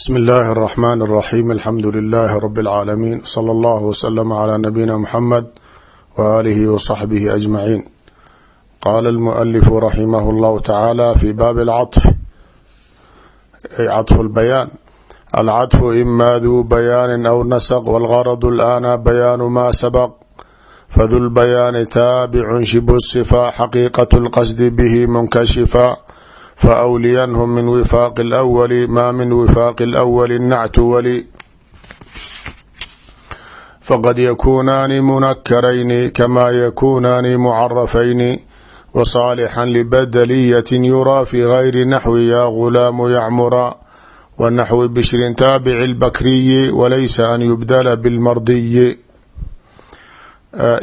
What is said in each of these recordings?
bsmi اllahi الرحmn الرaxيm alxamdu لlh rb العaalamiin slى اllah wslm عlى nabiyina mxamed walihi wصaxbihi aجmaciin qala اlmualifu raximah اllahu tacaala fi baabi اlcaطf ay caطfu اlbayaan alcaطfu ima duu bayaani aw nasq wاlgard اlana bayaanu ma sabq fadu lbayaani taabicun shibu الصfa xaqiiqaة اlqasdi bih munkashifa faawliyanhum min wifaaqi اlawali maa min wifaaqi اlawali nactu wali faqad yakuunaani munakarayni kamaa yakuunaani mucarafayni wsaalixan libadaliyatin yuraa fi gayri naxwi yaa gulaamu yacmura wa naxwi bishrin taabici lbakriyi walaysa an yubdala bilmardiyi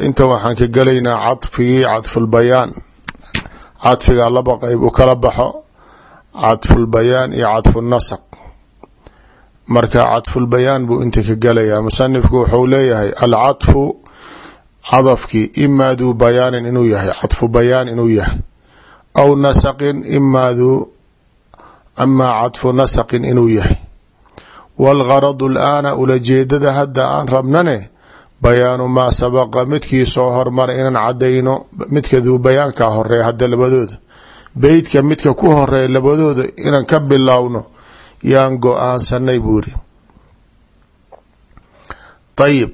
inta waxaan ka gelaynaa cadfigii cadfulbayaan cadfiga laba qeyb u kala baxo cadfulbayaan iyo cadfunasq marka cadfulbayaan buu inta ka gelayaa musanifku wuxuu leeyahay alcadfu cadafkii imaa duu bayaanin inuu yahay cadfu bayaan inuu yahay. Aw nasaqin imaaduu amaa cadfu nasaqin inuu yahay. Waalgaradu alaana ulajeedada hadda aan rabnane bayaanu maa sabaqa midkii soo hormara inaan cadayno midka duu bayaankaa horreeya hadda labadooda. Beytka midka ku horreeya labadooda inaan ka bilowno yaan go'aansanay buu ayib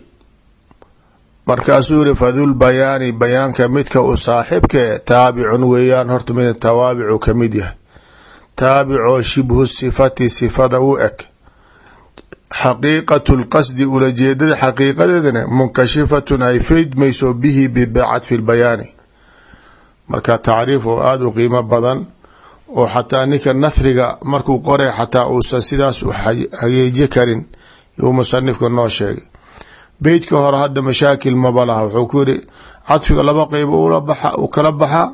markaasuu yiri fadul bayaani bayaanka midka u saaxibkee taabicun weeyaan. Horta mid tawaabicu ka mid yahay. Taabicoo shibhu sifati sifada u eg xaqiiqatu lqasdi ulajeedada xaqiiqadeedana munkashifatun ay feydmayso bihi bicadfi lbayaani marka tacriif oo aada u qiimo badan oo xataa ninka nahriga markuu qoray xataa uusan sidaas u hageeji karin yuu musanifka noo sheegay. Beytka hore hadda mashaakil maba laha wuxuu ku yiri cadfiga laba qeyb u kala baxa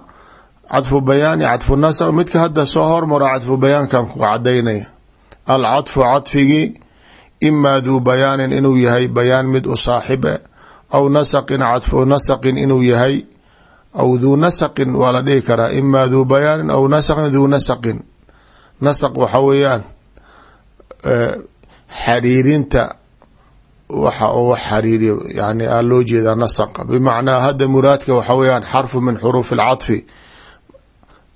cadfu bayaani cadfu nasq midka hadda soo hormaro cadfu bayaankan ku cadaynaya alcadfu cadfigii imaa duu bayaanin inuu yahay bayaan mid u saaxib e aw nasaqin cadfu nasaqin inuu yahay aw duu nasaqin waa la dhihi karaa imaa duu bayaanin aw nasaqin duu nasaqin. Nasaq waxa weeyaan xariirinta waxa uu xariiriyo yani aa loo jeedaa nasaqa bimacnaa hadda muraadka waxa weyaan xarfu min xuruufi alcadfi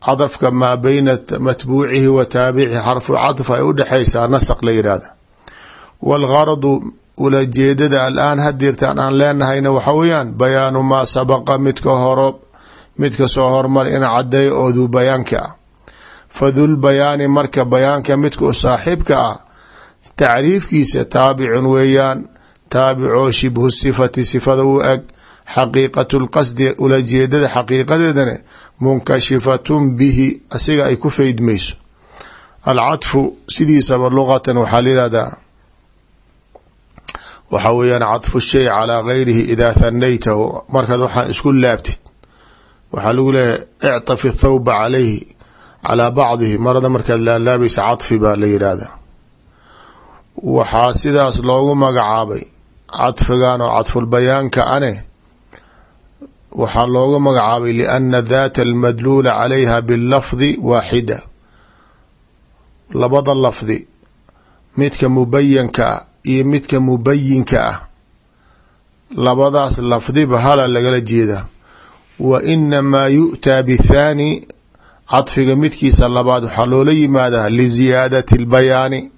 cadafka maa beyna matbuucihi wa taabicihi xarfu ay udhexaysaa nasaq la waalgaradu ulajeedada alaan hadirtaan aan leenahayna waxa weeyaan bayaanu maa sabaqa midka horo midka soo hormar in cadeeyo oo duu bayaanka ah fadul bayaani marka bayaanka midka saaxiibka ah tacriifkiisa taabicun weeyaan taabicoo shibhu sifati sifada u eg xaqiiqatu lqasdi ulajeedada xaqiiqadeedana munkashifatun bihi asiga ay ku feydmayso alcadfu sidiisaba luqatan waxaa layihahdaa waxa weeyaan cadfu shay calaa gayrihi idaa hanaytahu markaad waxaa isku laabtid waxaa lagu leeyahay ictafi thawba calayhi calaa bacdihi. Marada markaad laalaabaysa cadfi baa la yidhaahdaa. Waxaa sidaas loogu magacaabay cadfigan oo cadfulbayaanka ane waxaa loogu magacaabay liana daata almadluula calayha bilafdi waaxida. Labada lafdi midka mubayanka iyo midka mubayinka ah. Labadaas lafdiba hala lagala jeedaa wa inamaa yu'taa bithaani cadfiga midkiisa labaad waxaa loola yimaadaa liziyaadati albayaani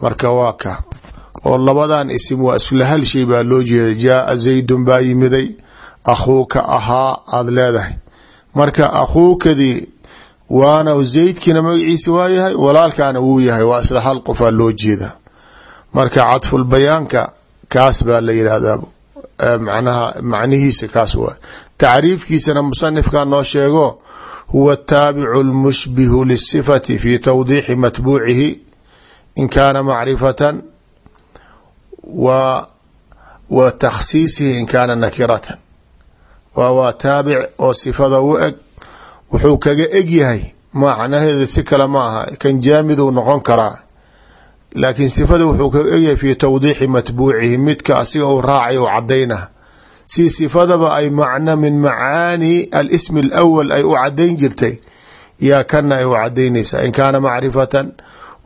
marka waa ka. Oo labadan isim waa isla hal shay baa loo jeeda. Jaaa zaydun baa yimiday akhuuka ahaa aada leedahay. Marka akhuukadii waana zaydkiina magaciisa waa yahay walaalkaana wuu yahay waa isla hal qofaa loo jeeda marka cadfulbayaanka kaas baa la yidhaahdaa macnaha macnihiisa kaas waa. Tacriifkiisana musanifkaa noo sheego huwa ataabicu lmushbihu lisifati fi tawdiixi matbuucihi in kaana macrifatan wa wa takhsiisihi in kaana nakiratan. Waa waa taabic oo sifada u eg wuxuu kaga eg yahay macnaheeda si kale ma aha kan jaamiduu noqon karaa laakiin sifada wuxuu kaga egyahay fi tawdiixi matbuucihi midka asiga uu raacay u cadayna si sifadaba ay macno min macaani alismi alawal ay u cadayn jirtay yaa kana ay u cadaynaysaa in kaana macrifatan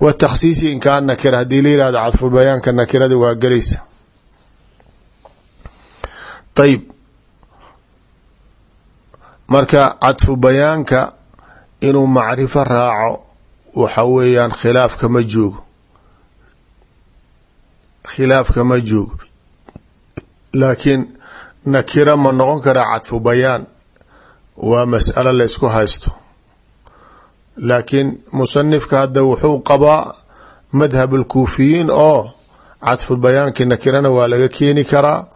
wa takhsiisi in kaan nakira. Haddii la yihahdo cadfu bayaanka nakirada waa gelaysa. Ayib marka cadfu bayaanka inuu macrifo raaco waxa weeyaan khilaaf kama joogo khilaaf kama joogo laakiin nakira ma noqon karaa cadfu bayaan. Waa mas'alo la ysku haysto. Laakiin musanifka hadda wuxuu qabaa madhab alkuufiyiin oo cadfu bayaankii nakirana waa laga keeni karaa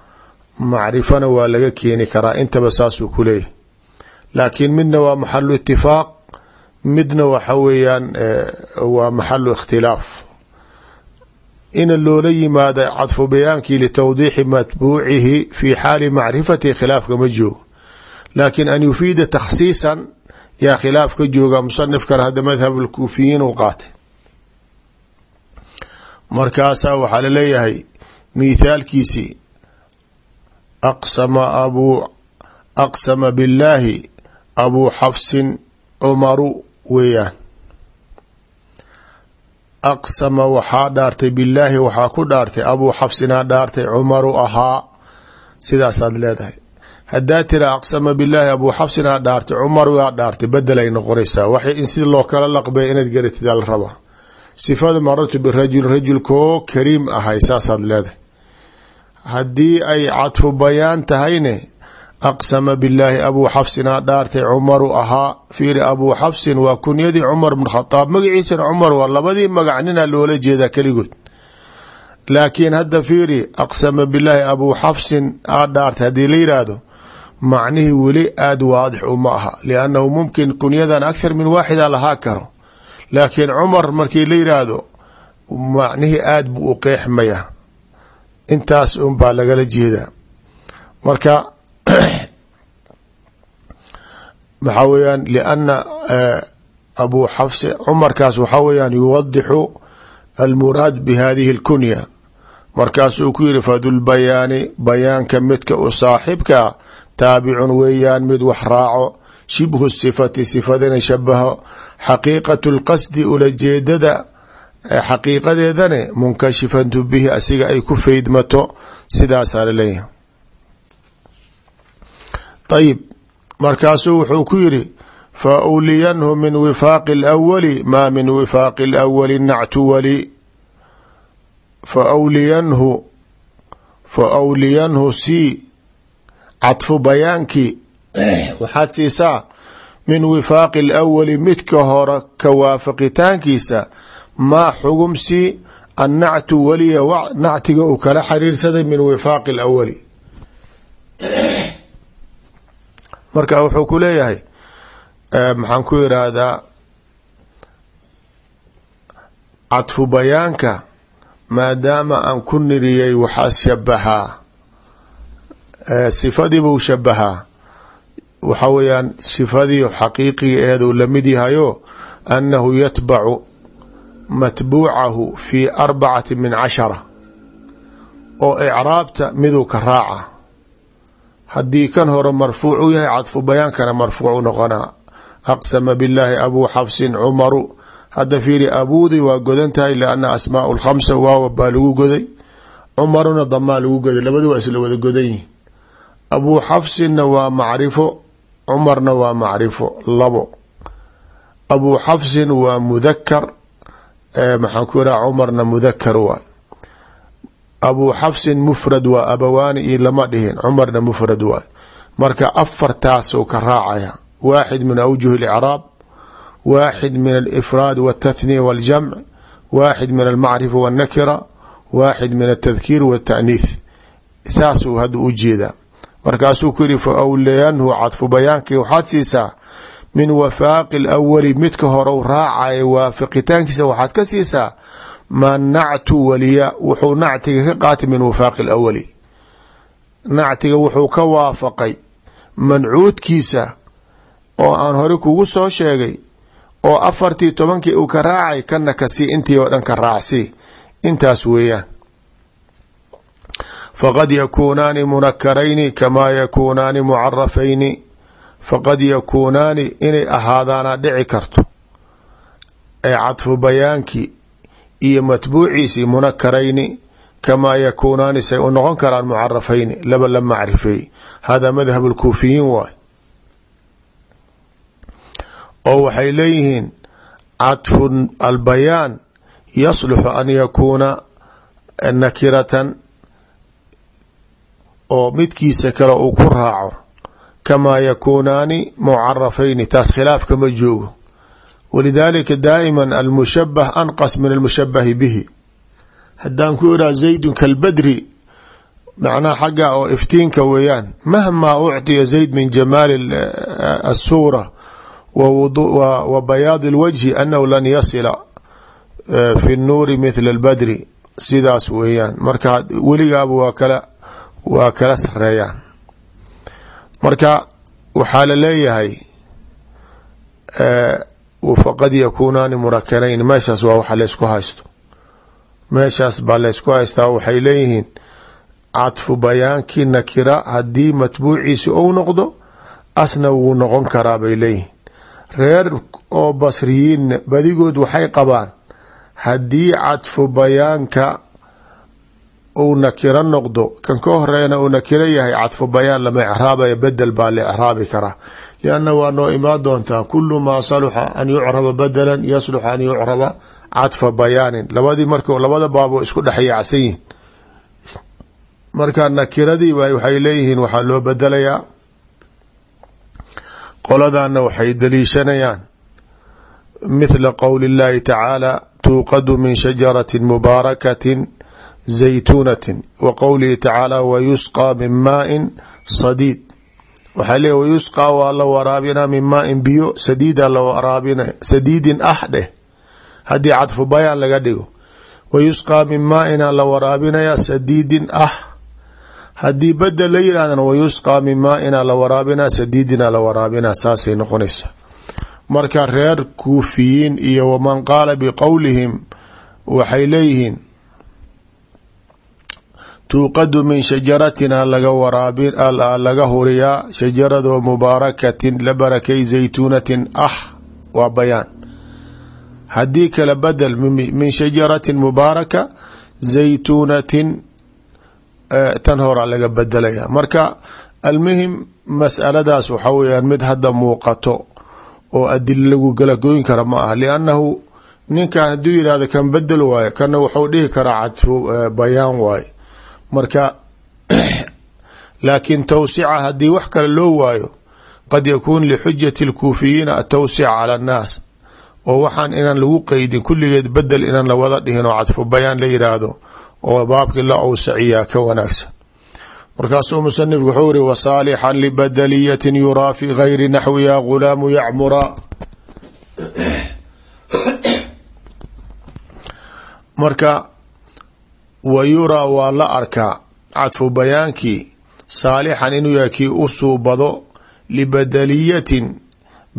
macrifana waa laga keeni karaa. Intaba saasuu ku leeyahy laakiin midna waa maxalu itifaaq midna waxa weeyaan waa maxalu ikhtilaaf ina loola yimaada cadfu bayaankii litawdiixi matbuucihi fi xaali macrifatihi khilaafka ma joogo. Laakiin an yufiida takhsiisan yaa khilaaf ka jooga musanifkana hadda madhab alkuufiyiin uu qaatay. Markaasaa waxaa la leeyahay mithaalkiisii aqsama abuu aqsama billaahi abuu xafsin cumaru weeyaan aqsama waxaa dhaartay billaahi waxaa ku dhaartay abuu xafsinaa dhaartay cumaru ahaa. Sidaasaad leedahay. Haddaa tira aqsama billaahi abuu xafsinaa dhaartay cumar waa dhaartay bedel ay noqonaysaa. Waxay in sida loo kala laqbay inaad garatid al raba. Sifada marartu birajul rajulkoo kariim ahay saasaad leedahay. Haddii ay cadfu bayaan tahayne aqsama billaahi abuu xafsinaa dhaartay cumaru ahaa. Fiiri abuu xafsin waa kunyadii cumar bn khadaab magaciisana cumar waa labadii magac nina loola jeedaa keligood. Laakiin hadda fiiri aqsama billaahi abuu xafsin aa dhaartay. Haddii la yidhaahdo macnihii weli aada waadix uma aha liannahu mumkin kunyadan akhar min waaxida lahaa karo. Laakiin cumar markii la yidhaahdo macnihii aada buu u qeexmaya intaas un baa lagala jeedaa. Marka maxaa weyaan lianna abuu xafsi cumarkaas waxaa weyaan yuwadixu almuraad bi hadihi اlkunya markaasuu ku yiri fadulbayaani bayaanka midka u saaxibka taabicun weeyaan mid wax raaco shibhu sifati sifadana shabaho xaqiiqatu lqasdi ulajeedada xaqiiqadeedane munkashifatu bihi asiga ay ku faydmato sidaasaa la leeyahay ayib markaasuu wuxuu ku yiri fa wliyanhu min wifaaqi اlawali maa min wifaaqi اlawali nactu wali fa wliyanhu fa wliyanhu sii cadfu bayaankii waxaad siisaa min wifaaqi اlawali midka hore ka waafaqitaankiisa maa xugumsii annactu waliya nactiga uu kala xiriirsaday min wifaaqi اlawali marka wuxuu ku leeyahay maxaan ku yiraahdaa cadfu bayaanka maadaama aan ku niriyey waxaa shabahaa sifadiibuu shabahaa waxa weeyaan sifadii xaqiiqiga eeduu la mid yahayo annahu yatbacu matbuucahu fi arbacati min cashara oo icraabta miduu ka raaca haddii kan hore marfuuc u yahay cadfu marfuuc u noqonaa. Aqsama billaahi abuu xafsin cumaru hadda fiiri abuudi waa godan tahay lianna asmaau lkhamsa waawa baa lagu goday. Cumaruna damaa lagu goday labadu waa isla wada godan yihiin abuu xafsinna waa macrifo cumarna waa macrifo labo. Abuu xafsin waa mudakar maxaan ku iraha cumarna mudakar waay abuu xafsin mufrad waa abawaani iyo lama dhihin cumarna mufrad waay marka afartaasuu ka raacaya waaxid min awjuh اlicraab waaxid min alifraad wاtathniya waاljamc waaxid min almacrifa wاnnakira waaxid min altadkiir wاtaaniith saasuu hadda u jeedaa markaasuu ku yihi faawlayanhu cadfu bayaankii waxaad siisaa min wafaaqi اlawali midka horeu raacaya waafiqitaankiisa waxaad ka siisaa ma nactu waliya wuxuu nactiga ka qaatay min wifaaqi اlawali nactiga wuxuu ka waafaqay mancuudkiisa oo aan hore kugu soo sheegay oo afartii tobankii uu ka raacay kana ka sii intii oo dhan ka raacsii intaas weeyaan. Faqad yakuunaani munakarayni kamaa yakuunaani mucarafayni faqad yakuunaani inay ahaadaana dhici karto. Ee cadfu bayaankii iyo matbuuciisi munakarayni kamaa yakuunaani say u noqon karaan mucarafayni laba la macrifeey hada madhab lkuufiyiin waay oo waxay leeyihiin cadfu albayaan yasluxu an yakuuna nakiratan oo midkiisa kale uu ku raaco kamaa yakuunaani mucarafayni taas khilaaf kama joogo walidaalika daa'iman almushabah anqas min almushabahi bihi haddaan ku iraa zaydun kalbadri macnaha xagga oo iftiinka weeyaan mahmaa uctiya zayd min jamaali asuura wa bayaadi lwajhi annahu lan yasila fi nnuuri mithla albadri sidaas weeyaan marka weligaaba waa kala waa kala sareeyaan marka waxaa la leeyahay faqad yakuunaani murakanayn meeshaas waa waxa laysku haysto meeshaas baa laysku haystaa waxay leeyihiin cadfu bayaankii nakira haddii matbuuciisi ou noqdo asna wuu noqon karaa bay leeyihiin reer oo basriyiin badigood waxay qabaan haddii cadfu bayaanka uu nakiro noqdo kan ka horeena uu nakiro yahay cadfu bayaan lama icraabaya bedel baa la icraabi karaa lianna waa noo imaan doontaa kulu maa saluxa an yucraba badalan yasluxa an yucraba cadfa bayaanin labadii mark labada baabo isku dhex yaacsan yihiin marka nakiradii waxay leeyihiin waxaa loo bedelayaa qoladana waxay daliishanayaan mithla qowli اllahi tacaala tuuqadu min shajarati mubaarakatin zaytuunatin wa qowlihi tacaala wayusqى min maain waxaa leey wayusqaa waa la waraabinaa min in biyo sadiida ah la waraabina sadiidin ah dheh. Haddii cadfu bayaa laga dhigo wayusqaa min maaina la waraabinayaa sadiidin ah. Haddii bada la yidhahdana wayusqa min maaina la waraabinaa sadiidina la waraabina saasay noqonaysa marka reer kuufiyiin iyo waman qaala biqowlihim waxay leeyihiin tuuqadu min shajaratina laga waraabi laga huriyaa shajaradoo mubaarakatin la barakay zaytuunatin. Ah waa bayaan. Haddii kale badel min shajaratin mubaaraka zaytuunatin tan horaa laga bedelaya marka almuhim masaladaas waxaa weyaan mid hadda muuqato oo adilo lagu galagoyn kara ma ah liannahu ninkan hadduu yihahdo kan bedel waayo kana wuxuu dhihi karaa cadfu bayaan waayo marka laakiin tawsica haddii wax kale loo waayo qad yakuun lixujati اlkuufiyiina atawsica cala annaas oo waxaan inaan lagu qeydin kulligeed bedel inaan lawada dhihin oo cadfu bayaan la yidhaahdo oo baabkii la awsaciyaa ka wanaagsan. Markaasuu musanifku wuxuu iri wasaalixan libadaliyatin yuraa fi gayri naxwi ya gulaamu yacmura. Marka wa yuraa waa la arkaa cadfu bayaankii saalixan inuu yahay kii u suubado libadaliyatin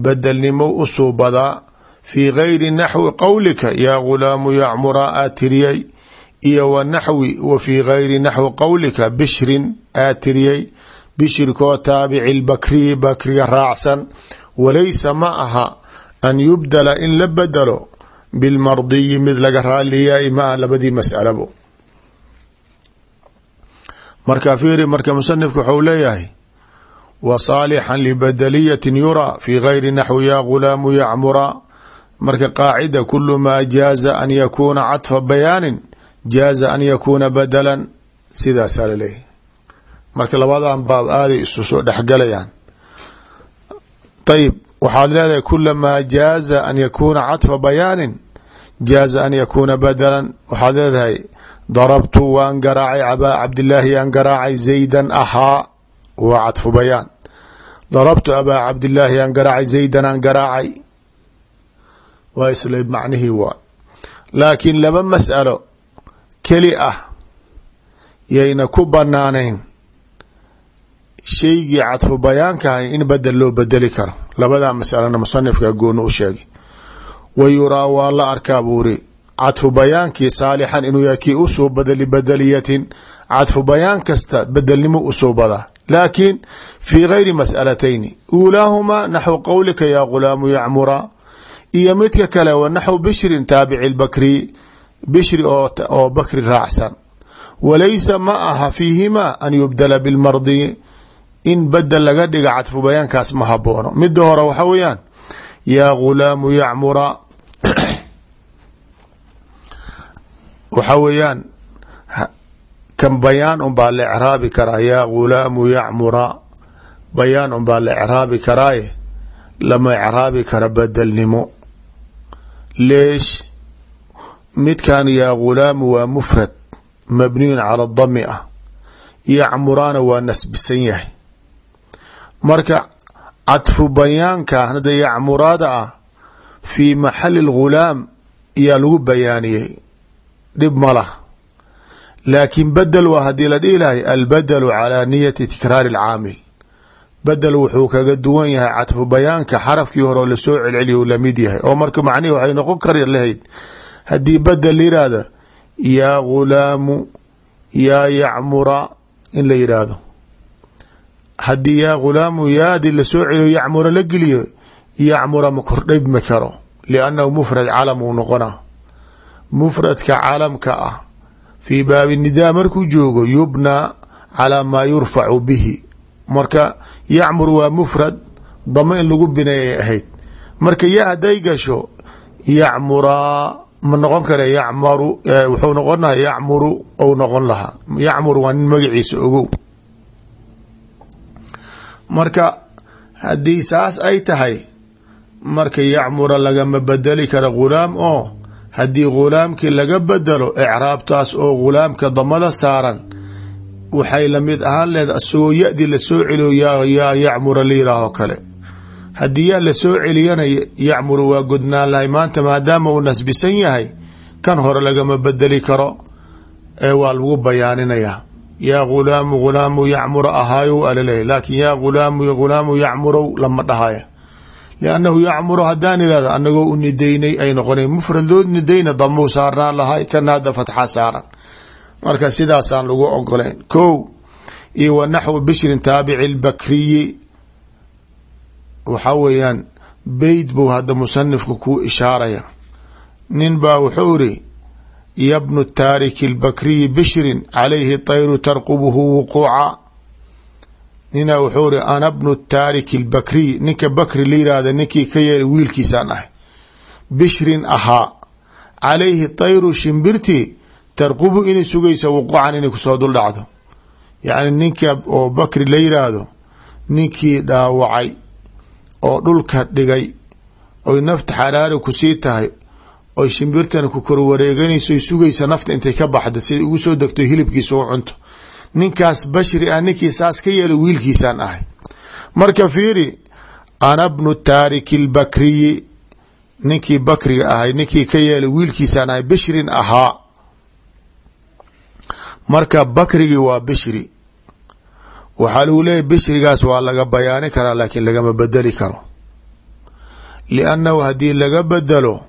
bedelnimo u suubadaa fii gayri naxwi qowlika yaa gulaamu yacmura aa tiriyay. Iyo wa naxwi wa fii gayri naxwi qowlika bishrin aa tiriyay. Bishirkoo taabici lbakriyi bakriga raacsan walaysa ma aha an yubdala in la bedelo bilmardiyi mid laga raaliyaay ma ah labadii mas'alabo marka fiiri marka musanifku waxau leeyahay wa saalixan libadaliyatin yuraa fii gayri naxwi yaa gulaamu yacmura marka qaacida kulu maa jaaza an yakuuna cadfa bayaanin jaaza an yakuuna badalan. Sidaasaa laleeyahy marka labadan baab aaday isu soo dhexgalayaan. Ayib waxaad leedahay kulamaa jaaza an yakuuna cadfa bayaanin jaaza an yakuuna badalan. Waxaad leedahay darabtu waan garaacay abaa cabdilaahi aan garaacay zaydan ahaa waa cadfu bayaan. Darabtu abaa cabdilaahi aan garaacay zaydan aan garaacay. Waa isla macnihii waa. Laakiin laba mas'alo keli ah yayna ku banaanayn shaygii cadfu bayaankahay in bedel loo bedeli karo. Labadaa masalana musanifka gooni u sheegay. Wa yuraa waa la arkaa buuri cadfu bayaankii saalixan inuu yahay kii u suubada libadaliyatin cadfu bayaan kasta bedelnimo u suubadaa laakiin fii gayri mas'alatayni uulaahumaa naxwu qowlika yaa gulaamu yacmura. Iyo midka kale wa naxwu bishrin taabici lbakri bishri oo bakri raacsan. Walaysa ma aha fiihimaa an yubdala bilmardi in badel laga dhiga cadfu bayaankaas ma haboono mida hore waxa weeyaan yaa gulaamu yacmura waxa weeyaan kan bayaan un baa la ecraabi karaa yaa gulaamu yacmura. Bayaan un baa la ecraabi karaaye lama ecraabi kara bedelnimo. Leesh midkan yaa gulaamu waa mufrad mabniyun cala dami ah. Yacmuraana waa nasbisan yahay. Marka cadfu bayaanka hada yacmuraada ah fii maxali lghulaam yaa lagu bayaaniyey dhib ma lah laakiin bedel waa haddii la dhihi lahay albadelu calaa niyati tikraari alcaamil. Bedel wuxuu kaga duwan yahay cadfu bayaanka xarafkii hore oo la soo celceliya u la mid yahay. Oo marka macnihi waxay noqon kari lahayd haddii bedel la yidhaahdo yaa gulaamu yaa yacmura in la yidhaahdo haddii yaa gulaamu yaadi la soo celiyo yacmura la geliyo yacmura ma kordhibmi karo liannahu mufrad calam uu noqona mufradka calamka ah. Fii baabi nidaa markuu joogo yubnaa calaa maa yurfacu bihi. Marka yacmur waa mufrad damo in lagu bineeyay ahayd. Marka ya hadday gasho yacmuraa ma noqon kare yacmaru wuxuu noqon lahaa yacmuru ou noqon lahaa. Yacmur waa nin magaciisa ogow. Marka haddii saas ay tahay marka yacmura lagama bedeli kara ghulaam oo haddii ghulaamkii laga bedelo ecraabtaas oo ghulaamka damada saaran waxay la mid ahaan lehed asagoo ya-di la soo celiyo yaa yacmura layihaaho kale. Haddii yaa la soo celiyana yacmuru waa godnaan lahay maanta maadaama uu nasbisan yahay kan hore lagama bedeli karo ee waa lagu bayaaninaya yaa ghulaamu ghulaamu yacmura ahaayow alaleeyahy laakin yaa ghulaamu ghulaamu yacmurow lama dhahaya liannahu yacmuru haddaan ihahdo anagoo u nidaynay ay noqona mufrad loo nidayna damuu saarnaan lahay kana hadda fatxa saaran marka sidaasaan lagu ogolayn ko iyo wa naxwu bishrin taabici lbakriyi waxaa weeyaan beyt buu hadda musanifka kuu ishaaraya nin baa wuxuu iri yabnu taariki lbakriyi bishrin calayhi tayru tarqubuhu wuquuca ninaa wuxuu iri ana bnu taariki lbakriy ninka bakri la yihahda ninkii ka yeelay wiilkiisaan ahay. Bishrin ahaa calayhi tayru shimbirtii tarqubu inay sugaysa wuquucan inay ku soo dul dhacdo. Yacni ninka oo bakri la yiraahdo ninkii dhaawacay oo dhulka dhigay oy nafta xaraari ku sii tahay oy shimbirtana ku kor wareeganayso sugaysa nafta intay ka baxdo siday ugu soo degto hilibkiisa u cunto ninkaas bashri ah ninkii saas ka yeelay wiilkiisaan ahay. Marka fiiri ana bnu taariki lbakriyi ninkii bakriga ahay ninkii ka yeelay wiilkiisaan ahay bishrin ahaa. Marka bakrigii waa bishri waxaa lagu leeyahy bishrigaas waa laga bayaani karaa laakiin lagama bedeli karo. Liannahu haddii laga bedelo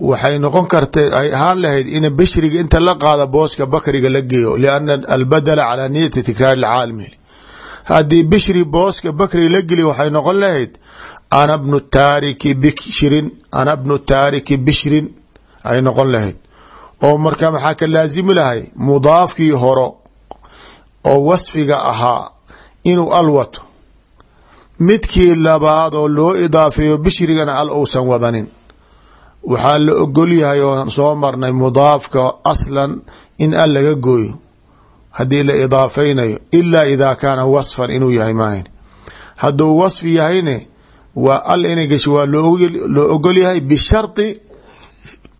waxay noqon karta ay ahaan lahayd in bishriga inta la qaada booska bakriga la geeyo lianna albadala calaa niyati tikraari lcaalami haddii bishri booska bakriga la geliyo waxay noqon lahayd ana bnu taariki bishrin ana bnu taariki bishrin ay noqon lahayd. Oo marka maxaa ka laasimi lahay? Mudaafkii horo oo wasfiga ahaa inuu al wato. Midkii labaad oo loo idaafeeyo bishrigana al uusan wadanin waxaa la ogol yahay oo soo marnay mudaafka aslan in al laga gooyo. Haddii la idaafaynayo ilaa idaa kaana wasfan inuu yahay maahan hadduu wasfi yahayne waa al inay gasho waa loo ogol yahay bishardi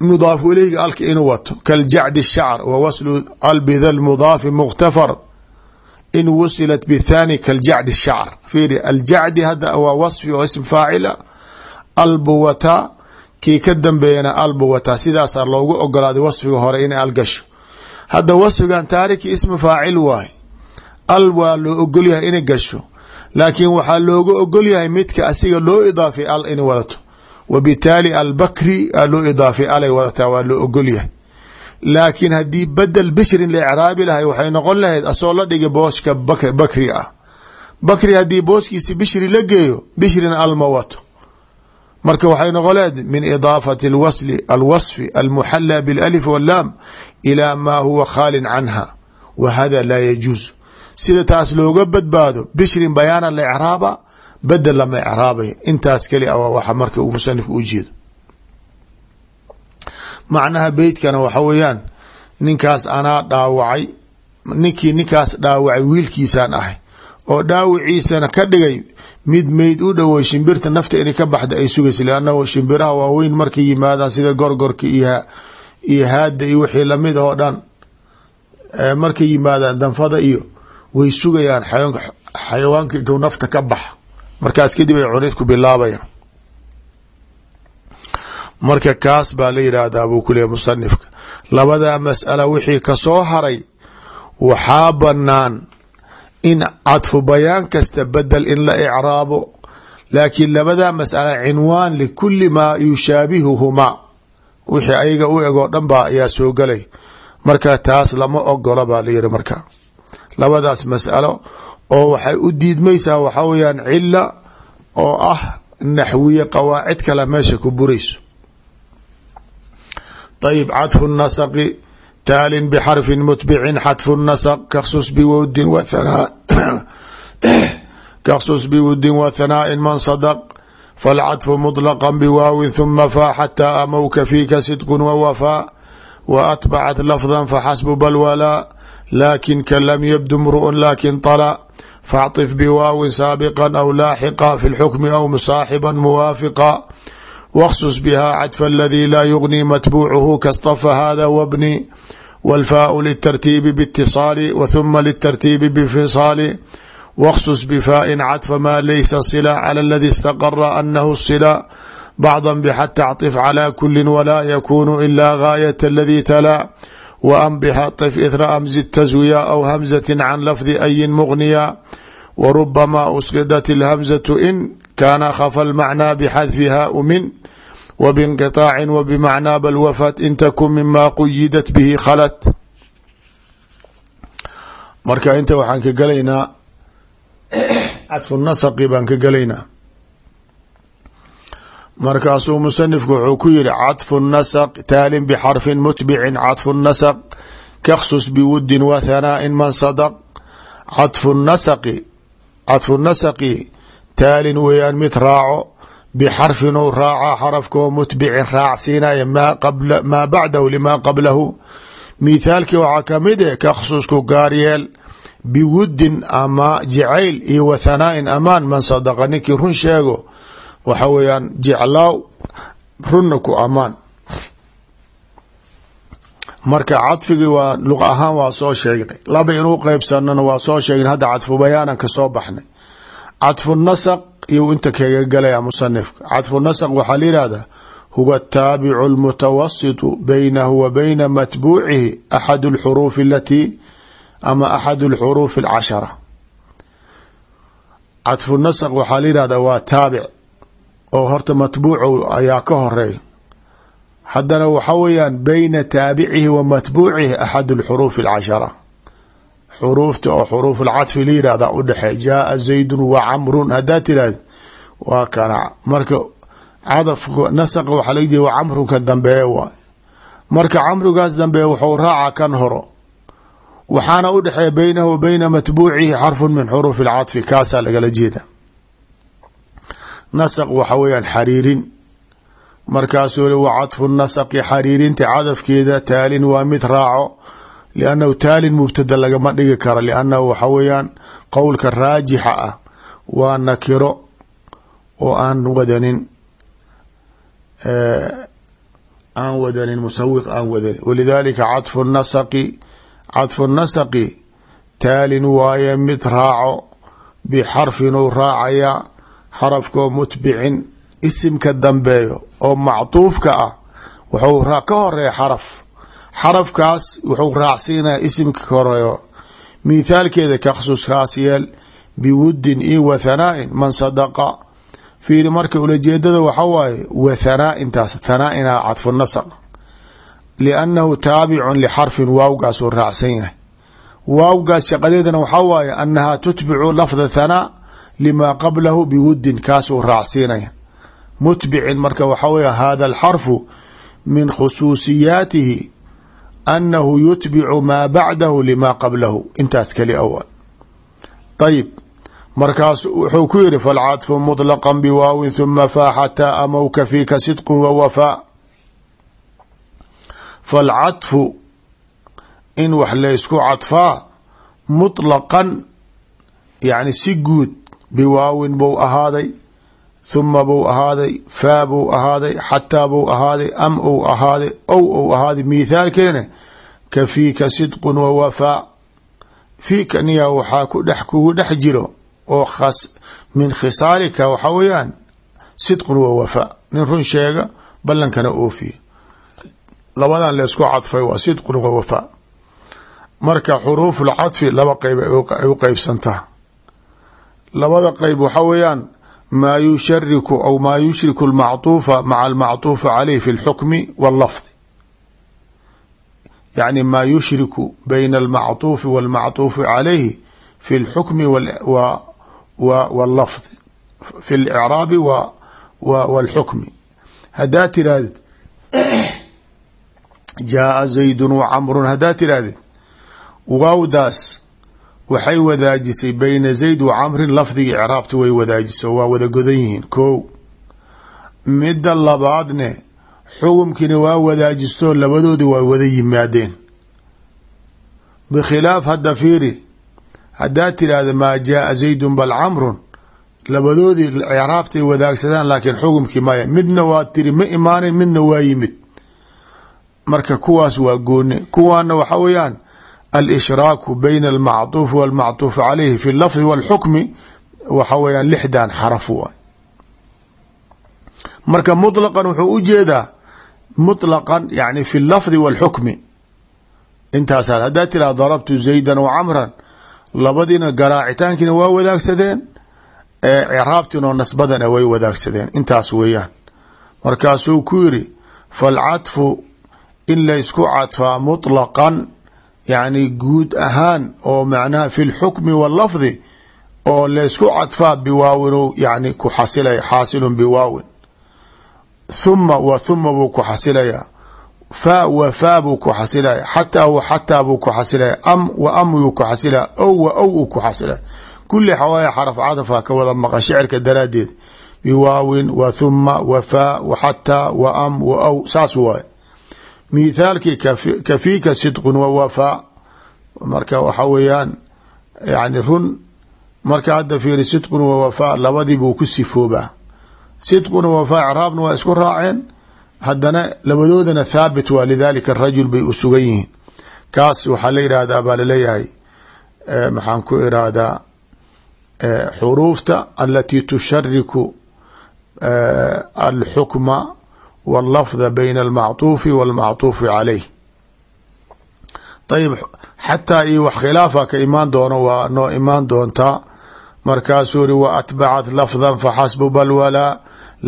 mudaaf ileyga alka inuu wato. Kaljacdi shacr wa waslu al bida lmudaafi mukhtafar in wusilat bithani kaljacdi shacr fiiri aljacdi hadda waa wasfi oo ism faacila. Albu wataa kii ka dambeeyana albu wataa sidaasaa loogu ogolaaday wasfiga hore inay al gasho hadda wasfigan taariki ismi faacil waay al waa loo ogolyahay inay gasho laakiin waxaa looga ogolyahay midka asiga loo idaafay al inay wadato. Wbitaali albakri aa loo idaafay alay wadataa waa loo ogolyahay laakiin haddii bedel bishrin la ecraabi lahay waxay noqon lahayd asoo la dhigay booska bakri ah. Bakri haddii booskiisi bishri la geeyo bishrina alma wato marka waxay noqoleed min idaafati alwasli alwasfi almuxala bilalif wallaam ilaa maa huwa khaalin canha wa hada laa yajuuz. Sida taas looga badbaado bishrin bayaana la icraaba bedel lama icraabay intaas keli a waxa marka uu musanifka u jeedo. Macnaha beytkana waxa weeyaan ninkaas anaa dhaawacay ninkii ninkaas dhaawacay wiilkiisaan ahay oo dhaawiciisana ka dhigay mid meyd u dhowey shimbirta nafta inay ka baxda ay sugaysa leannahu shimbiraha waaweyn markay yimaadaan sida gorgorka iyo iyo haada iyo wixii la mid oo dhan markay yimaadaan danfada iyo way sugayaan xayaanka xayawaanka intuu nafta ka baxa markaas kadib ay cunid ku bilaabayaan. Marka kaas baa la yidhaahdaa buu ku musanifka. Labadaa mas'ala wixii ka soo haray waxaa banaan in cadfu bayaan kasta bedel in la icraabo laakiin labadaa mas'ala cinwaan likuli maa yushaabihuhumaa wixii ayaga u egoo dhan baa ayaa soo galay. Marka taas lama ogola baa la yihi marka. Labadaas mas'alo oo waxay u diidmaysaa waxaa weyaan cila oo ah naxwiye qawaacid kale meesha ku burayso. Ayb cadfu nasqi taalin bxarfi mutbicin xadfu nasq kaksus biwudin kaksus biwudin wa hanaaءin man sadq falcadfu mطlqa biwaawin ثuma faa xataa amowka fiika sidq wawafaa wa atbacat lafظa faxasbu balwalaa lakin ka lam yabdu mruء lakin طlى faاcطif biwaawin saabiqa aw laaxiqa fi اlxukmi aw musaaxiba muwaafiqa wksus bha cadf اladii laa yugni matbuuchu kastafa hada wbni wاlfaau litartiibi bاtiصaali w huma litartiibi bfiصaali wksus bfaain cadfa ma laysa sila clى اladi istaqara anahu sila bacضa bxata cطif clى kuli wlaa yakunu ila gaayة اladii talaa wanbxaطif ithra amzi taswiya aw hamزة can lafdi ayin mugniya wrubama usqidat اlhamزة in kaana khafa اlmacnaa bxadfiha min wbinqiطaaci wbmacnaa bal wafat in takun mima quyidat bihi khalat marka inta waxaan ka gelaynaa cadfu nasqi baan ka gelaynaa markaasuu musanifku wuxuu ku yihi cadfu nasq taalin bxarfin mutbicin cadfu nasq kaksus biwudin wa hanaaءin man sadq cadfu nasqi cadfu nasqi taalin weeyaan mid raaco bxarfin ou raaca xarafkao mutbicin raacsiinaya maa bacdahu limaa qablahu mithaalkii waxaa ka mid eh kaksusku gaaryeel biwuddin ama jacayl iyo wa hanaain amaan man sadaqa ninkii run sheego waxa weeyaan jeclaaw runna ku amaan marka cadfigii waa luq ahaan waa soo sheegnay laba inuu qeybsanana waa soo sheegnay hadda cadfu bayaanan ka soo baxnay cadfu nasq iyo inta kaga galaya musanifka. Cadfu nasq waxaa la yihahdaa huwa ataabicu almutawasitu baynahu wa bayna matbuucihi axad alxuruufi alatii ama axad alxuruufi alcashara. Cadfu nasq waxaa la yihahdaa waa taabic oo horta matbuucu ayaa ka horeey haddana waxa weeyaan bayna taabicihi wa matbuucihi axad alxuruufi alcashara xuruufta oo xuruuf lcadfi la yihahda udhexee jaaa zaydun wa camrun haddaa tirahd waa kana. Marka cadafka nasaqa waxaa laga wa camrunka dambeeye waay marka camrigaas dambeeye wuxuu raaca kan horo waxaana udhexeeya baynahu wa bayna matbuucihi xarfun min xuruufi lcadfi kaasaa lagala jeeda. Nasaq waxa weeyaan xariirin. Markaasuu wa cadfu nasaqi xariirinta cadafkeeda taalin waa mid raaco liannahu taalin mubtada lagama dhigi karo liannahu waxa weeyaan qowlka raajixa ah waa nakiro oo aan wadanin aan wadanin musawiq aan wadanin walidaalika cadfu nasaqi cadfu nasaqi taalin waaye mid raaco bixarfin uu raacaya xarafkoo mutbicin isimka dambeeyo oo mactuufka ah wuxuu ka horreeya xaraf xarafkaas wuxuu raacsiinaya isimka horeeyo mithaalkeeda kaksuskaas yeel biwuddin io wa hanaain man sadaqa. Fiiri marka ulajeedada waxa waaye wa hanaaintaas hanaaina cadfu nasq liannahu taabicun lixarfin waawgaasuu raacsan yahay. Waawgaas shaqadeedana waxaa waaye annahaa tutbicu lafda hanaa limaa qablahu biwuddin kaasuu raacsiinaya. Mutbicin marka waxaa weya hada alxarfu min khusuusiyaatihi annahu yutbicu maa bacdahu lima qablahu intaas keli awal ayib markaas wuxuu ku yihi falcadfu muطlaqa biwaawin huma faa xataa amowka fiika sidqu wa wafaa falcadfu in wax laysku cadfaa muطlaqan yani si guud biwaawin bou ahaaday huma bou ahaaday faa bou ahaaday xataa bou ahaaday am ou ahaaday ow ou ahaaday mithaalkeena ka fiika sidqun wa wafaa fiika waxaa ku dhex kugu dhex jiro oo min khisaalika waxaa weeyaan sidqun wa wafaa nin run sheega ballankana oofiya labadan laysku cadfay waa sidqun wa wafaa marka xuruufu lcadfi laba qeyb ay u qeybsantaa labada qeyb waxaa weeyaan maa yushariku aw maa yushriku lmacuufa maca almacuufa caleyh fi lxukmi wallafdi. Yani maa yushriku bayna almacuufi walmacuufi calayhi fi lxukmi wlafdi fi lcraabi walxukmi haddaa tirahdid jaaa zaydun wacamrun haddaa tirahdid waawdaas waxay wadaajisay bayna zayd wa camrin lafdiga icraabta way wadaajisa waa wada godan yihiin. Ko midda labaadne xukumkiina waa wadaajisto labadoodi waa wada yimaadeen. Bikhilaaf hadda fiiri haddaad tiraahda maa jaaa zaydun bal camrun labadoodii icraabtay wadaagsadaan laakiin xukumkii maya. Midna waa tiri ma imaanin midna waa yimid. Marka kuwaas waa goone kuwaana waxa weeyaan alshraaku bayna almacduuf walmacduuf calayhi fi lafdi walxukmi waxa weyaan lixdan xaraf waay. Marka mulaqan wuxuu u jeedaa mulaqan yani fi lafdi walxukmi. Intaasaan haddaa tiraa darabtu zaydan wa camran labadiina garaacitaankiina waa wadaagsadeen ciraabtiinoo nasbadana way wadaagsadeen intaas weeyaan. Markaasuu ku yiri falcatfu in laysku cadfaa mulaqan yacni guud ahaan oo macnaha fi lxukmi wاlafdi oo laysku cadfaa biwaawin yani ku xasilaya xaasilun biwaawin. Thuma wa thuma buu ku xasilayaa faa wa faa buu ku xasilaya. Xataa wa xataa buu ku xasilaya. Am wa am yuu ku xasilaya. Ow wa ow uu ku xasilaya. Kuli xawaaya xaraf cadafaa ka wada maqan shicirka daraaddeed. Biwaawin wa thuma wa faa wa xataa wa am wa ow saas waay mithaalkii kafiika sidqun wa wafaa marka waxa weeyaan yani run marka hadda fiiri sidqun wa wafaa labadii buu ku sifoobaa. Sidqun wa wafaa craabna waa isku raaceen. Haddana labadoodana thaabit waa lidalika rajul bay u sugan yihiin. Kaas waxaa la baa la leeyahay maxaan ku irahdaa xuruufta alati tushariku alxukma wاllafda bayna almacطuufi wاlmacطuufi calayh ayib xataa iyo wax khilaafa ka imaan doono waa noo imaan doontaa markaasuu ri wa atbacat lafda faxasbu bal walaa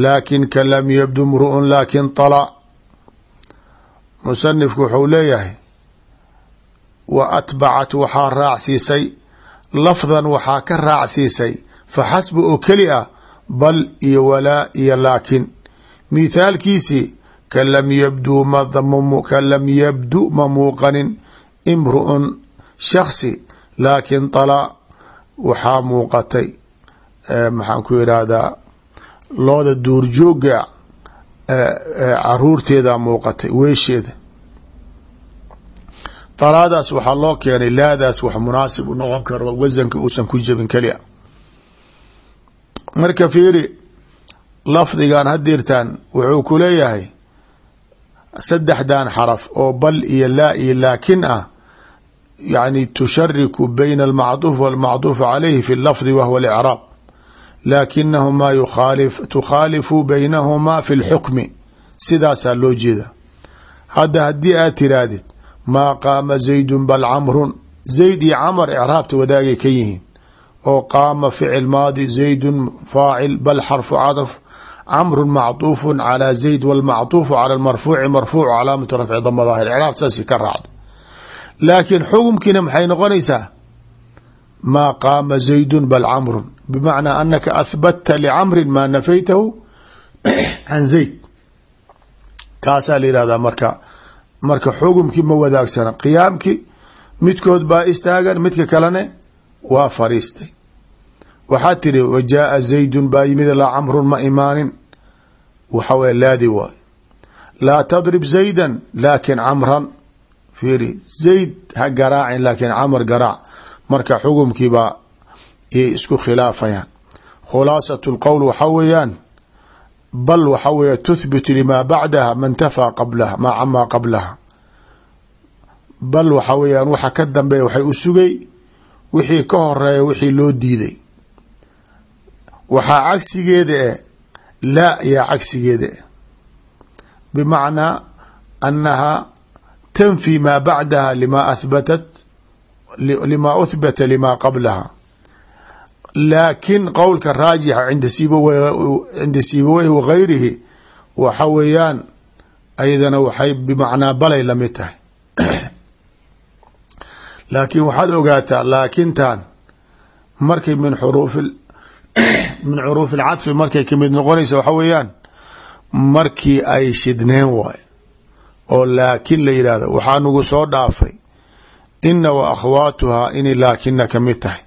laakin ka lam yabdu mru'un laakin طala musanifku wuxuu leeyahay wa atbacat waxaa raacsiisay lafdan waxaa ka raacsiisay faxasbu oo keli ah bal iyo walaa iyo laakin mithaalkiisi ka lam yabdu ka lam yabdu ma muuqanin imru'un shaksi laakin طala waxaa muuqatay. Maxaan ku irahdaa looda duurjooga caruurteeda muuqatay weesheeda طalaadaas waxaa loo keenay laadaas wax munaasib u noqon karo wasanka uusan ku jebin kelia marka fiiri lafdigan hadirtaan wuxuu ku leeyahay saddexdan xaraf oo bal iyo laa iyo laakin ah yani tushariku bayna almacduuf walmacduuf calayhi fi lafdi wahwa alicraab laakinahumaa tukhaalifu baynahumaa fi lxukmi sidaasaa loo jeeda. Hadda haddii aad tiraahdid maa qaama zaydun bal camrun zayd iyo camar icraabta wadaagay ka yihiin oo qaama ficil maadi zaydun faacil bal xarfu cadaf camru macطuufu calى zayd wاlmacطuufu calى marfuuci marfuuc calaamatu rafci dama daahir icraab saasi ka raacda laakiin xukumkiina maxay noqonaysaa maa qaama zaydun bal camrun bimacnaa anaka ahbatta licamrin maa nafaytahu can zayd kaasaa la yihahdaa marka marka xugumkii ma wadaagsana qiyaamkii midkood baa istaagan midka kalene waa fariistay. Waxaa tiri wa jaaa zaydun baa yimid laa camrun ma imaanin. Waxa weye laadi waay laa tadrib zaydan laakin camran. Fiiri zayd ha garaacin laakin camr garaac. Marka xugumkiibaa iyay isku khilaafayaan. Khulaasat lqowl waxa weeyaan bal waxa weeye tuhbit limaa bacdaha ma ntafaa qablaha maa camaa qablaha. Bal waxa weeyaan waxa ka dambeeya waxay u sugay wixii ka horreeya wixii loo diiday. Waxaa cagsigeeda eh laa yaa cagsigeeda eh. Bimacnaa annaha tanfi maa bacdaha lima ahbatat lima uhbata lima qablaha. Laakin qowlka raajixa cinda siibawey cinda siibaweyhi wagayrihi waxa weeyaan ayadana waxay bimacnaa balay la mid tahay laakiin waxaad ogaataa laakintan markay min xuruufi min xuruufi alcadfi markay ka mid noqonaysa waxa weeyaan markii ay shidneen waay oo laakin la yidhahdo waxaa nagu soo dhaafay ina wa akhawaatuhaa inay laakina ka mid tahay.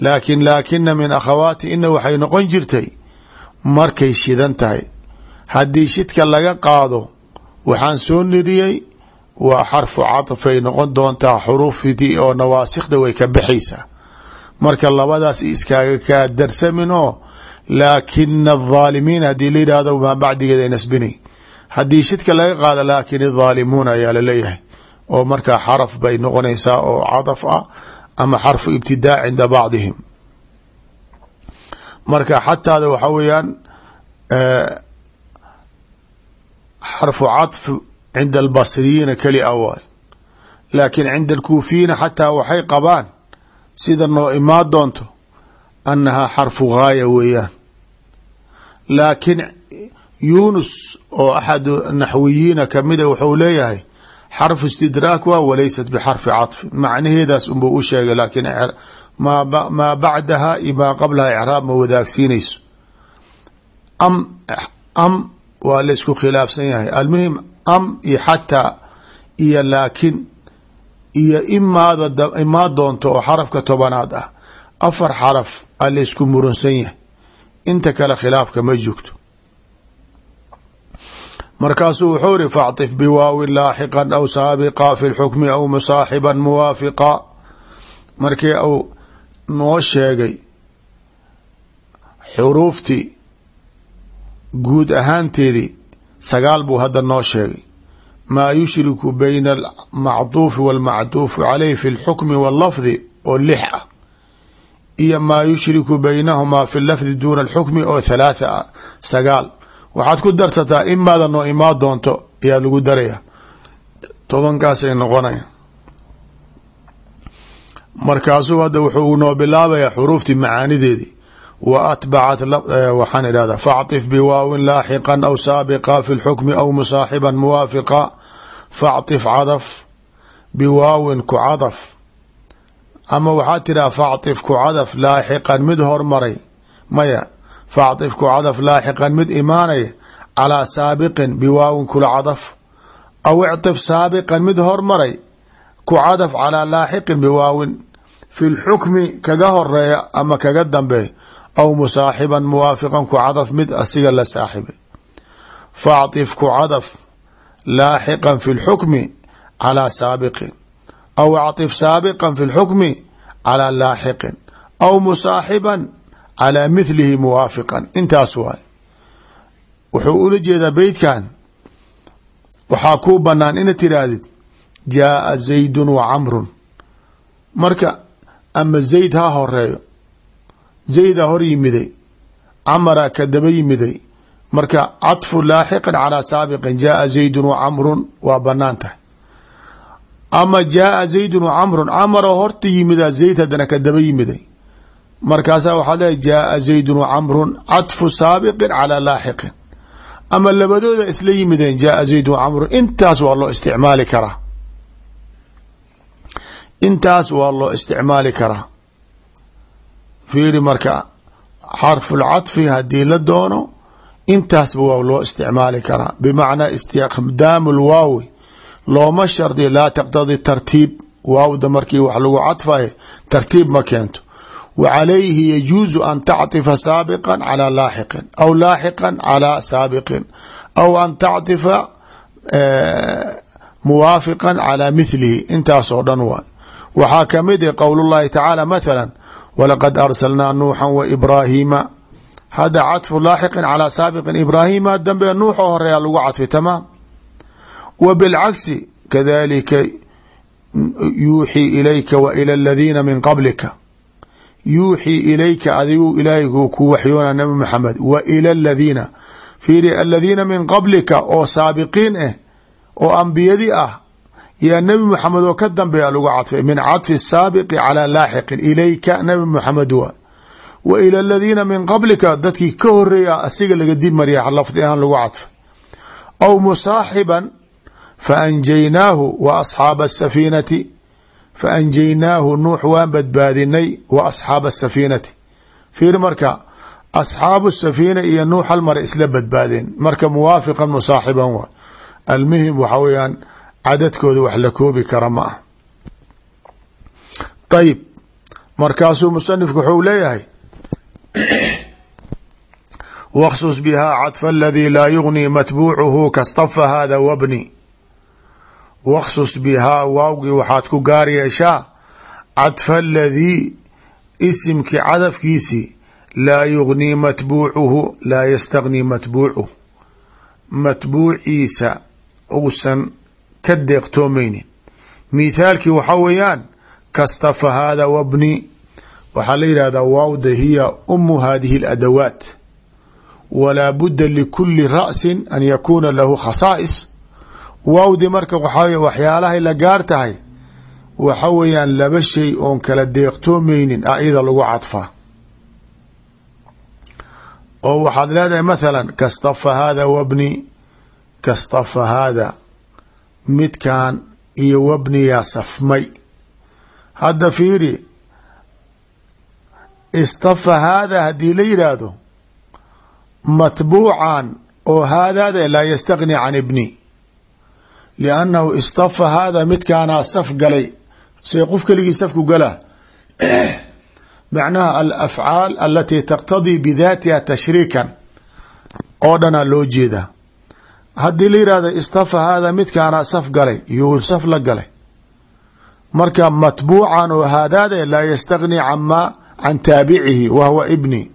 Laakin laakina min akhawaati ina waxay noqon jirtay markay shidan tahay. Haddii shidka laga qaado waxaan soo niriyey waa xarfu cadfay noqon doontaa xuruufdii oo nawaasikda way ka baxaysaa. Marka labadaas iskaaga ka darsamin oo laakina aldaalimiin haddii la yidhaahdo maa bacdigeeda nasbinay haddii shidka laga qaado laakin adaalimuun ayaa la leeyahay oo markaa xaraf bay noqonaysaa oo cadaf ah ama xarfu ibtidaa cinda bacdihim. Marka xataada waxaa weeyaan eh, xarfu cadf cinda albasriyiina keli a waay laakiin cinda alkuufiyiina xataa waxay qabaan sida noo imaa doonto annahaa xarfu gaaya weeyaan laakiin yunus oo axadu naxwiyiina kamida wuxuu leeyahay xarfu istidraak waa walaysat bixarfi caطfin macnaheedaas unbuu u sheegay laakiin maa bacdaha iyo maa qablaha icraab ma wadaagsiinayso am am waa la isku khilaafsan yahay almuhim am iyo xataa iyo laakin iyo imaada imaa doonto oo xarafka tobanaad ah. Afar xaraf a la isku muransan yahay. Inta kale khilaafka ma joogto markaasuu wuxuu iri facطif biwaawin laaxiqa aw saabiqa fi lxukmi aw musaaxiba muwaafiqa. Markii uu noo sheegay xuruuftii guud ahaanteedii sagaal buu hadda noo sheegay. Maa yushriku bayna almacduufi walmacduufi caleyh fi lxukmi wallafdi? oo lix ah. Iyo maa yushriku baynahumaa fi lafdi duuna alxukmi? oo thalaatha ah. Sagaal waxaad ku darsataa imaada noo imaa doonto? ayaad lagu daraya tobankaasay noqonaya markaasuu hadda wuxuu noo bilaabayaa xuruuftii macaanideedii wa atbacat waxaan idhahdaa facطif biwaawin laaxiqa aw saabiqa fi lxukmi aw musaaxiba muwaafiqa facطif cadaf biwaawin ku cadaf ama waxaad tidhaha facطif ku cadaf laaxiqan mid hormaray maya facطif ku cadaf laaxiqan mid imaanaya calaa saabiqin biwaawin kula cadaf aw icطif saabiqan mid hormaray ku cadaf calaa laaxiqin biwaawin fi lxukmi kaga horeeya ama kaga dambeey aw musaaxiban muwaafiqan ku cadaf mid asiga la saaxibay facطif ku cadaf laaxiqan fi lxukmi calaa saabiqin aw acطif saabiqan fi lxukmi calaa laaxiqin aw musaaxiban calaa mithlihi muwaafiqan intaas waay wuxuu ula jeedaa beytkan waxaa kuu banaan inaad tiraahdid jaaa zaydun wa camrun marka ama zayd ha horeeyo zaydaa hor yimiday. Camaraa ka daba yimiday. Marka caطfu laaxiqin calaa saabiqin jaaa zaydun wa camrun waa bannaan tahay ama jaaa zaydun wa camrun camaroo horta yimidaa zayd haddana ka daba yimiday. Markaasaa waxaad leeay jaaa zaydun wa camrun caطfu saabiqin calaa laaxiqin. Ama labadooda isla yimideen jaaa zaydun wa camrun intaas waa loo isticmaali karaa. Intaas waa loo isticmaali karaa fiiri marka xarfulcadfi haddii la doono intaasba waaw loo isticmaali karaa. Bimacnaa istiqdaamu lwaawi looma shardi laa taqtadi tartiib. Waawda markii wax lagu cadfayo tartiib ma keento. Wa calayhi an tactifa saabiqa calaa laaxiqin aw laaxiqan calaa saabiqin aw an tactifa muwaafiqan calaa mithlihi. Intaasoo dhan waay waxaa ka mid i ah qowlullahi tacaala mathalan walaqad arsalnaa nuuxa waibraahiima hada cadfu laaxiqin calى saabiqin ibraahima dambe nuuxoo horreeya lagu cadfay tamaam wa bilcagsi kadalika yuuxii ilayka wa ila aladiina min qablika yuuxii ilayka adigu ilaahay ku waxyoona nabi maxamed wa ila aladiina fiiri aladiina min qablika oo saabiqiin ah oo ambiyadii ah yaa nebi maxamed oo ka dambeeya lagu cadfay min cadfi saabiqi calaa laaxiqin ilayka nabi maxamed wa. Ila aladiina min qablika dadkii ka horreeya asiga laga dib mariya lafdi ahaan lagu cadfay. Aw musaaxiban faanjaynaahu wa asxaaba asafiinati faanjaynaahu nuux waan badbaadinay wa asxaaba asafiinati fiir marka asxaabu safiina iyo nuux hal mara isla badbaadeen. Marka muwaafiqan musaaxiban waa almuhim waxa weeyaan cadadkooda wax la koobi kara ma ah ayib markaasuu musanifku wuxuu leeyahay wksus bihaa cadfa aladii laa yugnii matbuucuhu kastafa hada wabni. Waksus bihaa waawgii waxaad ku gaar yeeshaa cadfa aladii isimkii cadafkiisii laa yugnii matbuucuhu laa yastagni matbuucuhu matbuuciisa uusan ka deeqtoomaynin mithaalkii waxaa weeyaan kastafa hada wabni waxaa la yidhahdaa waawda hiya umu hadihi اladawaat walaa budda likuli ra'sin an yakuuna lahu khasaa'is. Waawdi marka waxaa waxyaalahay la gaar tahay waxa weeyaan laba shay oon kala deeqtoomaynin a ida lagu cadfaa oo waxaad leedahay mathala kastafa hada wabni kastafa hada midkan iyo wabniyaa safmay. Hadda fiiri istafa haada haddii la yidhaahdo matbuucan oo haadaada laa yastagni can ibni. Liannahu istafa haada midkaanaa saf galay see qof keligii safku galaa macnaha alafcaal alatii taqtadii bidaatiha tashriikan oo dhanaa loo jeedaa haddii la yihahdo istafa haada midkaanaa saf galay yuu saf la galay. Marka matbuucan oo haadaada laa yastagni canma can taabicihi wa huwa ibni.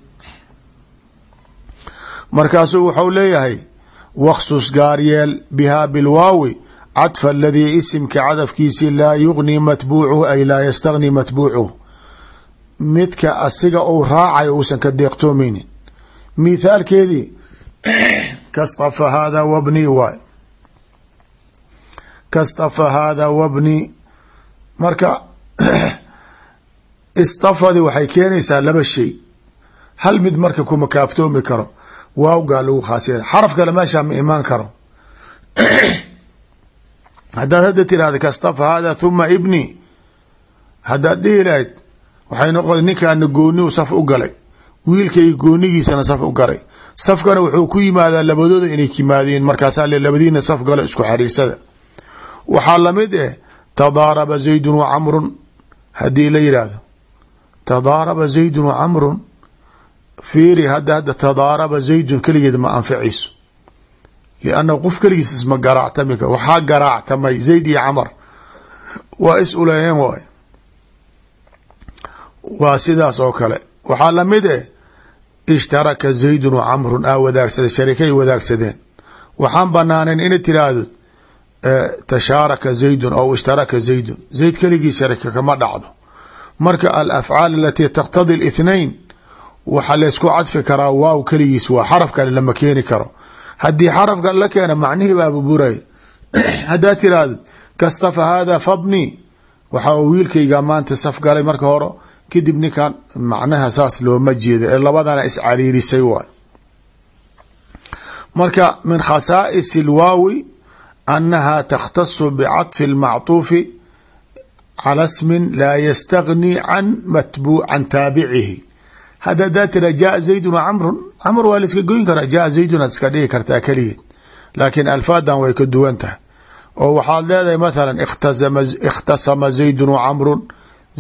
Markaasuu wuxuu leeyahay waksus gaaryeel bihaa bilwaawi cadfa aladii isimka cadafkiisii laa yugnii matbuucuhu ay laa yastagni matbuucuhu midka asiga uu raacayo uusan ka deeqtoomaynin. Mithaalkeedii kastafa hada wabni waay. Kastafa hada wabni. Marka istafadi waxay keenaysaa laba shay. Hal mid marka kuma kaaftoomi karo waawgaa lagu khaasiyay xaraf kale meeshaa ma imaan karo. Haddaad hadda tirahda kastafa hada thuma ibni. Haddaad dhihi lahayd waxay noqon ninkaana gooniu saf u galay. Wiilkay goonigiisana saf u galay safkana wuxuu ku yimaadaa labadooda inay yimaadeen markaasaa le labadiina saf galo isku xariirsada. Waxaa la mid eh tadaaraba zaydun wa camrun haddii la yidhaahdo tadaaraba zaydun wa camrun fiiri hadda hadda tadaaraba zaydun keligeed ma anficayso liannahu qof keligiis isma garaactami karo waxaa garaactamay zayd iyo camar. Waa is ulaheen waay waa sidaas oo kale. Waxaa la mid eh ishtaraka zaydun wa camrun aa wadaagsaday sharikay wadaagsadeen waxaan banaaneyn inay tiraahdo tashaaraka zaydun aw ishtaraka zaydun. Zayd keligii sharika kama dhacdo. Marka alafcaal alatii taqtadi اlithnain waxaa laysku cadfi karaa waaw keligiis waa xaraf lama keeni karo. Haddii xaraf kale la keena macnihii baaba buray haddaa tiraahdo kastafa hada fabni waxaa wiilkayga maanta saf galay marka hore kadib ninkan macnaha saas looma jeedo ee labadana iscariirisay waay marka min khasaa'is اlwaawi annaha takhtasu bicadfi اlmacطuufi cala smin laa yastagni can matbu can taabicihi hadda hadaa tira jaaa zaydun wa camrun camr waa la iska goyn karaa jaa zaydun aad iska dhigi kartaa keligeed laakiin alfaadan way ka duwan tahay oo waxaad leedahay mathalan ikhtasama zaydun wa camrun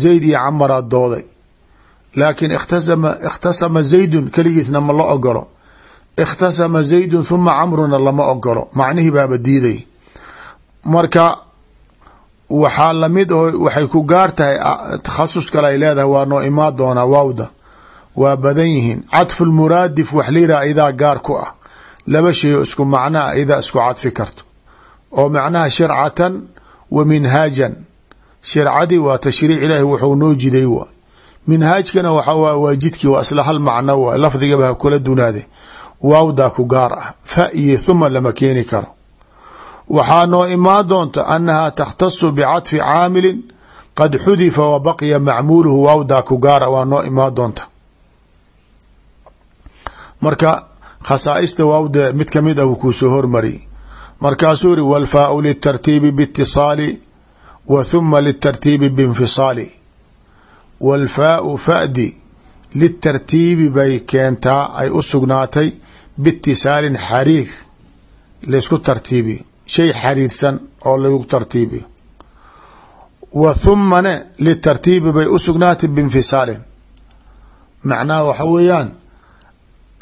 zayd iyo camaraad dooday. Laakiin ikhtasama ikhtasama zaydun keligiisna ma la ogolo ikhtasama zaydun huma camruna lama ogolo macnihii baaba diiday. Marka waxaa la mid oo waxay ku gaar tahay takhasus kale ay leedahay waa noo imaan doonaa waawda. Waa badan yihiin. Cadfu lmuraadif wax liraa idaa gaar ku ah. Laba shay oo isku macnaa idaa isku cadfi karto. Oo macnaha shircatan wa minhaajan shircadii waa tashriic ilaahi wuxuu noo jiday waay minhaajkana waxa waa jidkii waa isla hal macno waay lafdigaba ha kula dunaade. Waawdaa ku gaar ah. Fa iyo huma lama keeni karo. Waxaa noo imaan doonta annahaa takhtasu bicadfi caamilin qad xudifa wa baqiya macmuuluhu waawdaa ku gaara waa noo imaan marka khasaaista waawda mid ka mid ah wuu kuu soo hormari. Markaasuu iri walfaau litartiibi biitisaali wa huma litartiibi biinfisaali. Walfaau fadi litartiibi bay keentaa ay u sugnaatay biitisaalin xariir. Laysku tartiibiyo shay xariirsan oo lagu tartiibiyo wa humane litartiibi bay u sugnaatay biinfisaalin macnaha waxa weeyaan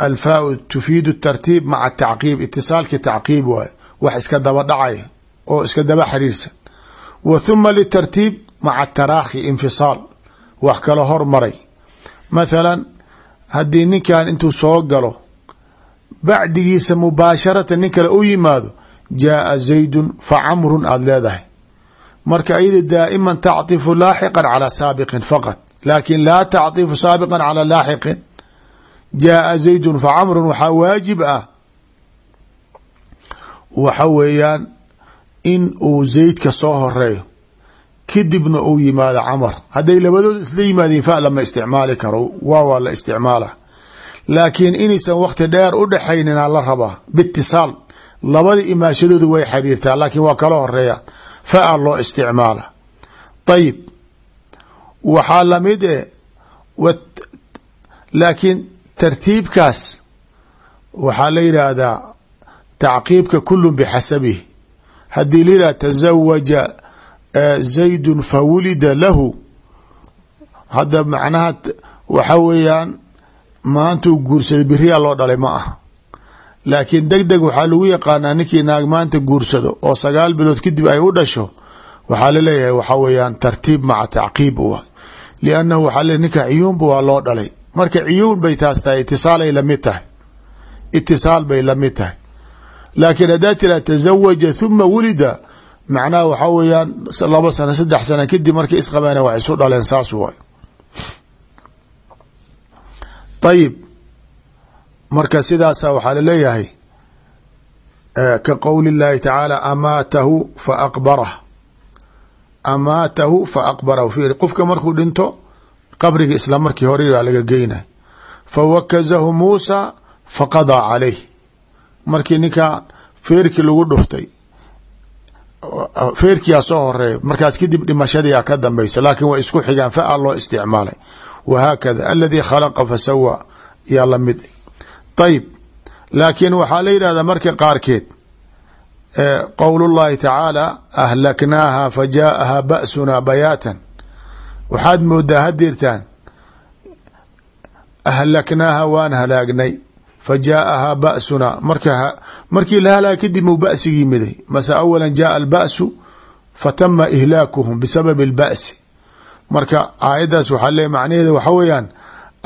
alfaau tufiidu tartiib maca tacqiib itisaalki tacqiib waaye wax iska daba dhacay oo iska daba xiriirsan wa huma litartiib maca taraakhi infisaal wax kala hormaray mathalan haddii ninkan intuu soo galo bacdigiisa mubaasharatan nin kale u yimaado jaaa zaydun fa camrun aada leedahay. Marka iyada daa'iman tacطifu laaxiqan calaa saabiqin faqad laakin laa tacطifu saabiqan calaa laaxiqin. Jaaa zaydun fa camrun waxaa ah. Waxa weeyaan in uu zaydka soo horeeyo kadibna uu yimaado camar. Hadday labadood isla yimaadeen fa lama isticmaali karo. Waawaa la isticmaala laakiin inaysan wakti dheer u dhexaynina la rabaa. Biitisaal labada imaashadoodu way xiriirtaa laakiin waa kala horreeya fa-a loo isticmaala ayib waxaa la mid e laakiin tartiibkaas waxaa la yidhaahdaa tacqiibka kulun bixasabihi haddii la yidhah tazawaja zaydun fa wulida lahu. Hadda macnaha waxa weeyaan maantuu guursaday beriyaa loo dhalay ma ah laakiin deg deg waxaa lagu yaqaanaa ninkii naag maanta guursado oo sagaal bilood kadib ay u dhasho waxaa la leeyahay waxaa weeyaan tartiib maca tacqiib u liannahu waxaa le ninka ciyuunba waa loo dhalay. Marka ciyuun bay taas tahay itisaalay la mid tahay. Itisaal bay la mid tahay laakiin haddaa tira tazawaja huma wulida macnaha waxaa weeyaan laba sano saddex sano kadib markay isqabeen wax isu dhaleen saas waay. Ayib marka sidaasa waxaa la leeyahay ka qowli اllahi tacaala amaatahu fa aqbarah amaatahu fa aqbarahu. Fiiri qofka markuu dhinto qabriga isla markii hore baa laga geynay fawakazahu muusa faqadaa calayh markii ninka feerkii lagu dhuftay feerkiyaa soo horreeya markaas kadib dhimashadiyaa ka dambaysa laakiin way isku xigaan fa-a loo isticmaalay. Wahaakada aladii khalaqa fasawaa yaa la mid ayib laakiin waxaa la yidhahdaa marka qaarkeed qowl llahi tacaala ahlaknaaha fa jaa'aha ba'sunaa bayaatan. Waxaad moodaa hadirtaan ahlaknaaha waan halaagnay fa jaa'ahaa ba'sunaa marka markii la halaag kadib muu ba'sigii miday mase awala jaaa alba'su fatama ihlaakuhum bisababi alba'si marka aayaddaas waxaa leey macnaheeda waxa weeyaan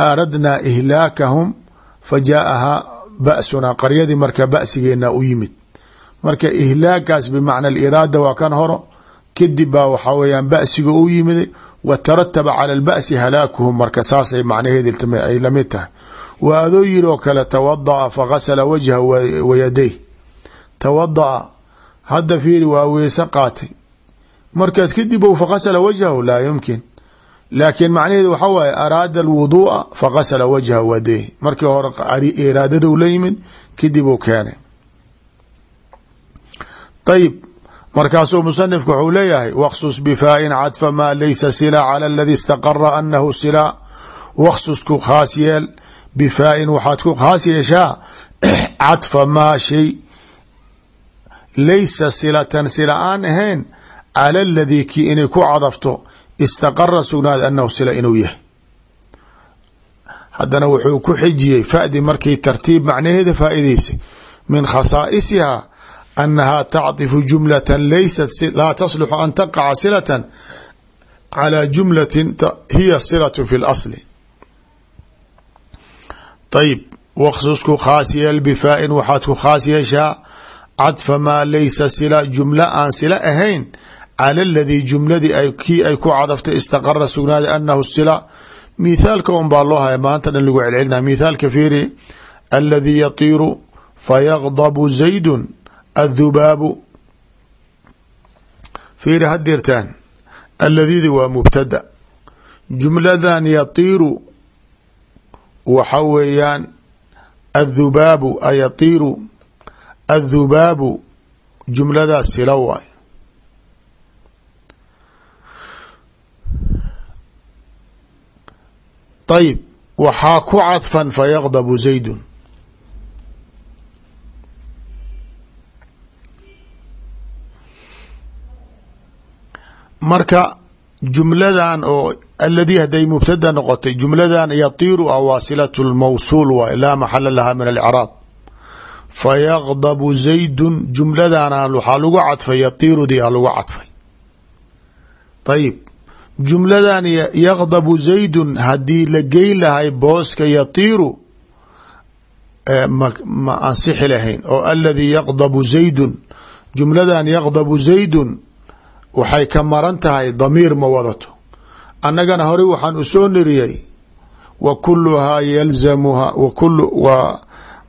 aaradnaa ihlaakahum fa jaa'ahaa ba'sunaa marka ba'sigeenaa u yimid. Marka ihlaakaas bimacna aliraada waa kan horo kadib baa waxaa weeyaan ba'siga u yimiday wa tarataba cala alba'si halaakuhum. Marka saasay macnaheedi ay la mid tahay waa adoo yiri oo kale tawada'a fagasala wajha wa yadayh. Tawada'a hadda fiiri waa weese qaatay. Markaas kadib u fagasala wajhahu laa yumkin. Laakiin macnaheedu waxa waaye araada alwuduu'a fagasala wajha wadayh markii hore iraadadou la yimid kadib uu keenay. Ayib markaasuu musanifku wuxuu leeyahay wksus bifaain cadfa maa laysa sila cala aladi istaqara anahu sila. Waksusku khaas yeel bifaain waxaad ku khaas yeeshaa cadfa maa shay laysa silatan sila aan ahayn cala aladii kii inay ku cadafto istaqara sugnaad anahu sila inuu yahay haddana wuxuu ku xijiyey fadi markii tartiib macnaheeda faa'idaysay min khasaa'isihaa annahaa tacdifu jumlatan laysat laa taslixu an taqaca silatan calaa jumlatin hiya silat fi lasli ayb wksus ku khaas yeel bifaa-in waxaad ku khaas yeeshaa cadfa maa laysa sila jumla aan sila ahayn cala aladii jumladii kii ay ku cadaftay istaqara sugnaaday anahu sila mithaalka un baa loo haya maanta dhan lagu celcelina mithaalka fiiri aladii yatiiru fayagdabu zaydun athubaabu fiiri hadirtaan aladidi waa mubtada jumladan yatiiru waxa weeyaan athubaabu ayatiiru athubaabu jumladaas sila waay. Ayb waxaa ku cadfan fayagdabu zaydun jumladan oo aladii haday mubtada noqotay jumladan yatiiru ah waa silat lmawsuul waay laa maxala laha min alcraab fayagdabu zaydun jumladana waxaa lagu cadfay yatiirudii a lagu cadfay. Ayib jumladan yagdabu zaydun haddii la geyn lahay booska yatiiru ma ansixi lahayn oo aladii yagdabu zaydun jumladan yagdabu zaydun waxay ka maran tahay damiir ma wadato. Annagana hore waxaan u soo niriyey wa kuluhaa yalzamuha wa kulu waa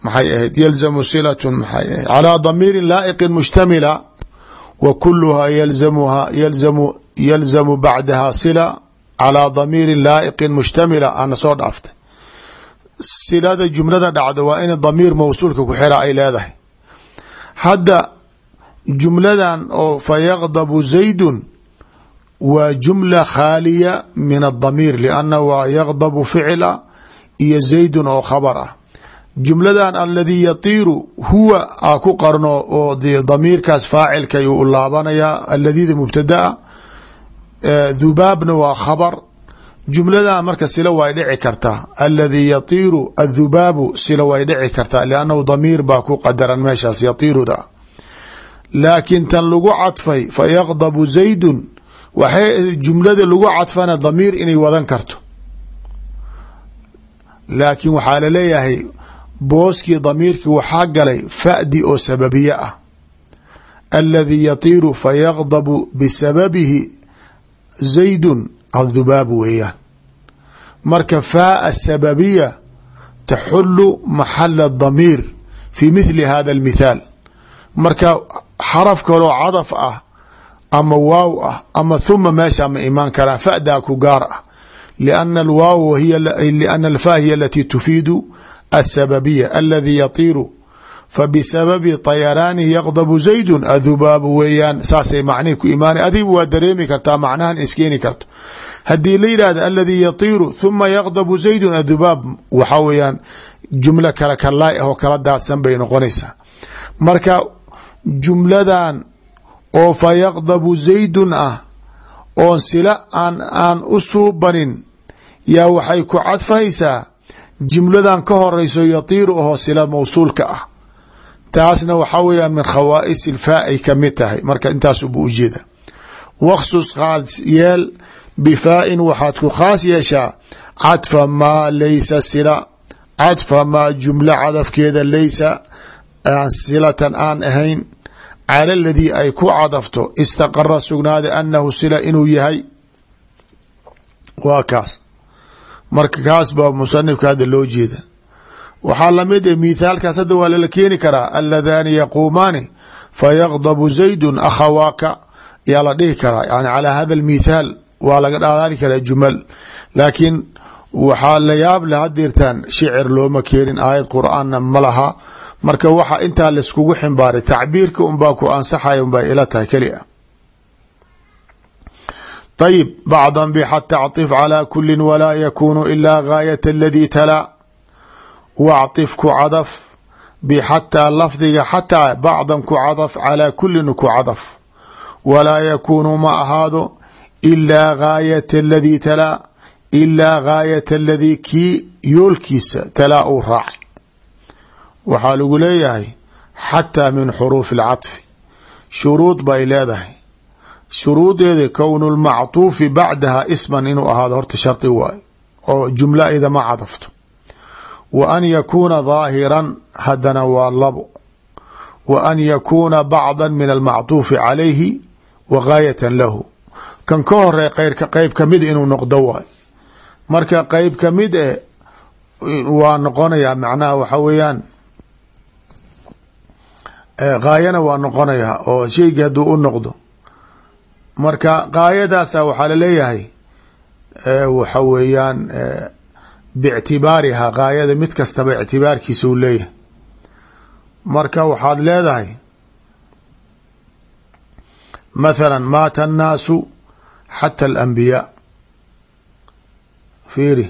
maxay ahayd? Yalzamu silatun maxay ahayd? Calaa damiirin laa'iqin mushtamila wa kuluhaa yalzamuha yalzamu yalzamu bacdaha sila calaa damiirin laa'iqin mushtamila. Ana soo dhaaftay. Silada jumlada dhacda waa in damiir mawsuulka ku xira ay leedahay. Hadda jumladan oo fayagdabu zaydun waa jumla khaaliya min adamiir lianna waa yagdabu ficila iyo zaydun oo khabar ah. Jumladan aladii yatiiru huwa a ku qarno oo damiirkaas faacilka ayuu u laabanayaa aladida mubtadaa dhubaabna waa khabar. Jumladan marka sila way dhici kartaa aladii yatiiru athubaabu sila way dhici kartaa liannahu damiir baa ku qadaran meeshaas yatiiruda laakiin tan lagu cadfay fayagdabu zaydun waxay jumlada lagu cadfana damiir inay wadan karto. Laakiin waxaa la leeyahay booskii damiirkii waxaa galay fa'di oo sababiye ah. Aladii yatiiru fayagdabu bisababihi zaydun adhubaab weeyaan. Marka faa asababiya taxulu maxala damiir fi mithli hada almithaal. Marka xaraf kaloo cadaf ah ama waaw ah ama huma meesha ma imaan karaan fadaa ku gaar ah. liana alwaaw liana alfa hiya alati tufiidu asababiya aladii yatiiru fabisababi طayaraanihi yaqdabu zaydun adhubaabu weeyaan saasay macnihi ku imaana adigu waa dareemi kartaa macnahan iskeeni karto haddii la yidhahda aladii yatiiru huma yaqdabu zaydun adhubaab waxaa weeyaan jumlo kale kalaay ah oo kala daadsan bay noqonaysaa marka jumladan oo fa yaqdabu zaydun ah oon sila aan aan u suubanin yaa waxay ku cadfaysaa jumladan ka horeyso yatiiru ahoo sila mawsuulka ah. Taasna waxaa weeyaan min khawaa'is ilfaa ay ka mid tahay. Marka intaasuba ujeeda waksus khaas yeel bifaa-in waxaad ku khaas yeeshaa cadfa maa laysa sila cadfa maa jumla cadafkeeda laysa silatan aan ahayn cala aladii ay ku cadafto istaqara sugnaada anahu sila inuu yahay. Waa kaas. Marka kaas baa musanifka hadda loo jeeda. Waxaa la mid ah mithaalkaas hadda waa lala keeni karaa aladaani yaquumaani fayaqdabu zaydun akhawaaka. Yaa la dhihi karaa yani calaa hada almithaal waa laga dhaalaali karaa jumal. Laakiin waxaa la yaab le hadirtaan shicir looma keenin aayad qur'aanna ma laha marka waxa intaa laiskugu ximbaaray tacbiirka unbaa ku ansaxaya unbaa ila tahay keli a ayib bacdan bxa tacطif calى kuli walaa yakunu ila gaayat aladii talaa wacطif ku cadaf bxataa lafdiga xataa bacdan ku cadaf calaa kulin ku cadaf walaa yakuunu ma ahaado ilaa gaayata aladii talaa ilaa gaayata aladii kii yoolkiisa talaa uu raacay waxaa lagu leeyahay xataa min xuruufi اlcaطfi shuruud bay leedahay shuruudeeda kownu lmacطuufi bacdaha isman inuu ahaado horta shardi waayo oo jumla ida ma cadafto wa an yakuuna daahiran haddana waa labo wa an yakuuna bacda min almacطuufi calayhi wa gaayatan lahu kan ka horey qeyrka qeyb kamid inuu noqdo waayo marka qeyb kamid e waa noqonayaa macnaha waxa weeyaan gaayana waa noqonayaa oo sheygii hadduu u noqdo. Marka gaayadaasa waxaa la leeyahay waxa weeyaan bictibaarihaa gaayada mid kastaba ictibaarkiisa u leeyahay. Marka waxaad leedahay mathala maata annaasu xata alambiyaa fiiri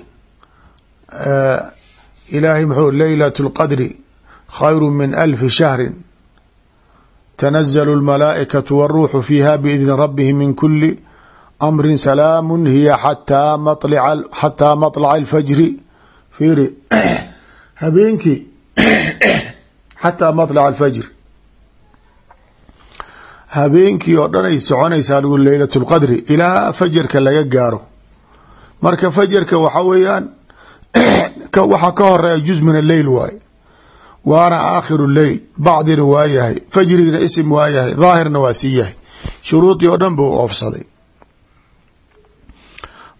ilaahay muxuu leylat اlqadri khayru min alfi shahri tanazalu almalaa'ikatu waruuxu fiiha biidni rabbihim min kuli amrin salaamun hiya xataa maطlaca alfajri fiiri habeenkii xataa maطlaca alfajri habeenkii oo dhan ay soconaysaa lgu leylat lqadri ilaa fajarka laga gaaro marka fajarka waxa weeyaan waxaa ka horeya juz min alleyl waaye waana aakhiru leyl bacdina waa yahay fajrigina isim waa yahay daahirna waa sii yahay. Shuruudii oo dhan buu oofsaday.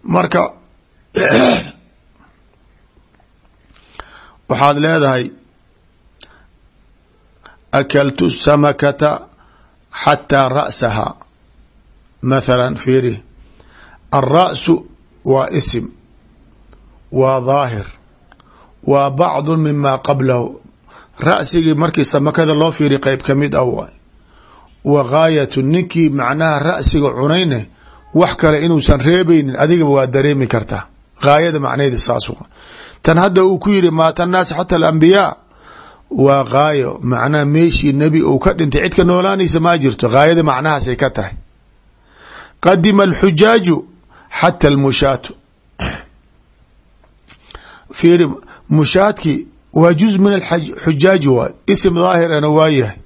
Marka waxaad leedahay akaltu samakata xataa ra'saha. Mathala fiiri alra'su waa isim waa daahir waa bacdu mima qablahu ra'sigii markii samakada loo fiiri qeyb ka mid ah waay. Wa gaayatu ninkii macnaha ra'siga cunayne wax kale inuusan reebaynin adigaba waa dareemi kartaa gaayada macnaheedi saas tan hadda uu ku yiri maata naas xata alambiyaa waa gaayo macnaha meeshii nebi uu ka dhintay cid ka noolaanaysa maa jirto. Gaayada macnahaasay ka tahay. Qadima alxujaaju xata almushaatu fiiri mushaadki waa juz min axujaaji waay isim daahirana waa yahay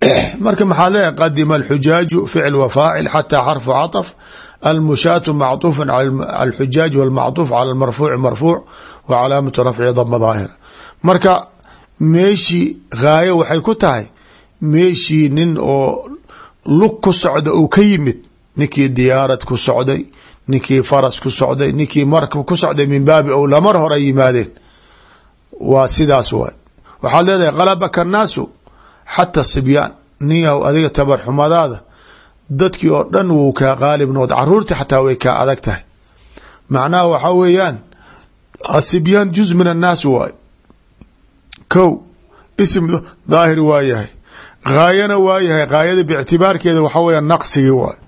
marka maxaad leeyahay qadima alxujaaju ficil wa faacil xataa xarfu caطf almushaatu macطuufu cala alxujaaj walmacطuuf cala marfuuci marfuuc wa calaamatu rafci dama daahira marka meeshii gaayo waxay ku tahay meeshii nin oo lug ku socda uu ka yimid ninkii diyaarad ku socday ninkii faras ku socday ninkii markab ku socday min baabi ow lamar hore yimaadeen waa sidaas waay. Waxaad leedahay qalabaka annaasu xata sibyaan. Niyahow adiga tabarxumadaada dadkii oo dhan wuu kaa qaalib nood caruurtii xataa way kaa adag tahay. Macnaha waxaa weeyaan asibyaan juz min annaas waay. Kow isim daahir waa yahay. Gaayana waa yahay gaayada biictibaarkeeda waxaa weya naqsigii waay.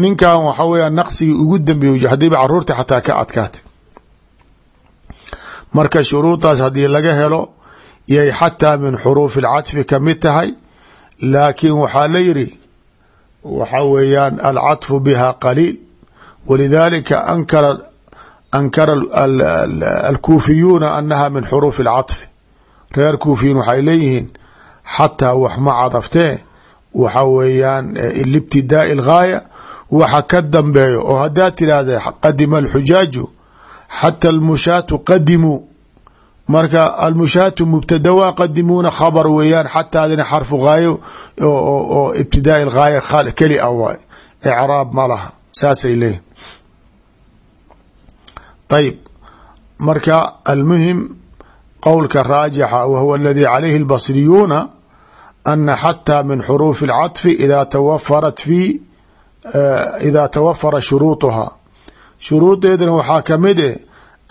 Ninkan waxa weya naqsigii ugu dambeey hadiiba carruurta xataa ka adkaatay marka shuruudaas haddii laga helo yay xataa min xuruufi alcadfi ka mid tahay laakiin waxaa la yiri waxa weeyaan alcaطfu biha qaliil. Walidalika ankara ankara alkuufiyuuna anaha min xuruufi alcaطfi reer kuufiyiin waxay leeyihiin xataa wax ma cadaftee waxa weeyaan libtidaai algaaya waxa ka dambeeyo oo haddaad tidhaahda qadima alxujaaju xata almushaatu qadimuu marka almushaatu mubtada waa qadimuuna khabar weeyaan xataadina xarfu gaayo oo ibtidaai algaaya keli a waay icraab ma laha saasay leeyihiin ayb marka almuhim qowlka raajixa wa huwa aladi calayhi albasriyuuna ana xataa min xuruufi alcaطfi ida tawafarat fi ida tawafara shuruuطuha shuruudeedana waxaa ka mid eh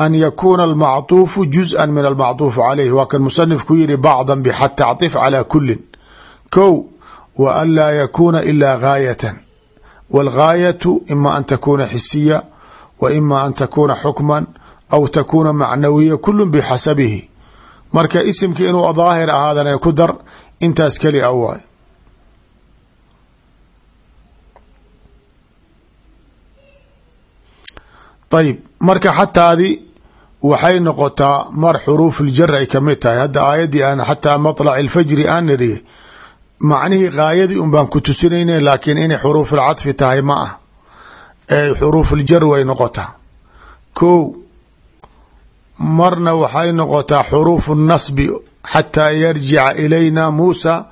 an yakuuna almacduufu juz-an min almacduuf caleyh waa kan musanif ku yihi bacdan bixata acif calaa kulin kow wa an laa yakuuna ilaa gaayatan waalgaayatu ima an takuuna xisiya wa ima an takuuna xukman aw takuuna macnawiya kulun bixasabihi marka isimka inuu daahir ahaadana ku dar intaas keli a waay ayib marka xataadi waxay noqotaa mar xuruuf uljar ay ka mid tahay. Hadda aayaddii aan xataa maطlac ilfajri aan niriyay macnihii gaayadii un baan ku tusinayna laakiin inay xuruufulcadfi tahay ma ah. Ee xuruufuljar way noqotaa. Ko marna waxay noqotaa xuruufu nasbi xataa yarjica ilayna muusa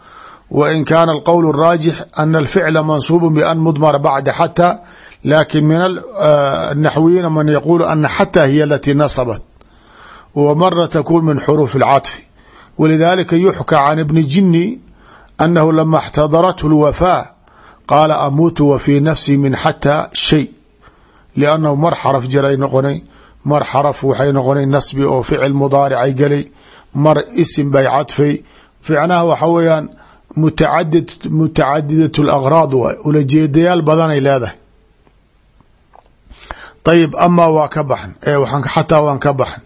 wa in kaana alqowl raajix ana alficla mansuubu ban mudmara bacda xataa lakin min الnaxwiyiina man yaqulu ana xatى hiy alati nasabat w mara takun min xuruuf اlcaطfi walidalika yuxkى can ibni jini anahu lama اxtadarathu اlwafaa qaala amuutu wa fii nafsi min xatى shay liannahu mar xaraf jaray noqonay mar xaraf waxay noqonay nasbi oo ficil mudaaricay gelay mar isim bay cadfay ficnaha waxa weeyaan mutacadid mutacadidat اlأghraad waay ulajeedayaal badanay leedahay ayib amaa waa ka baxn xataa waan ka baxn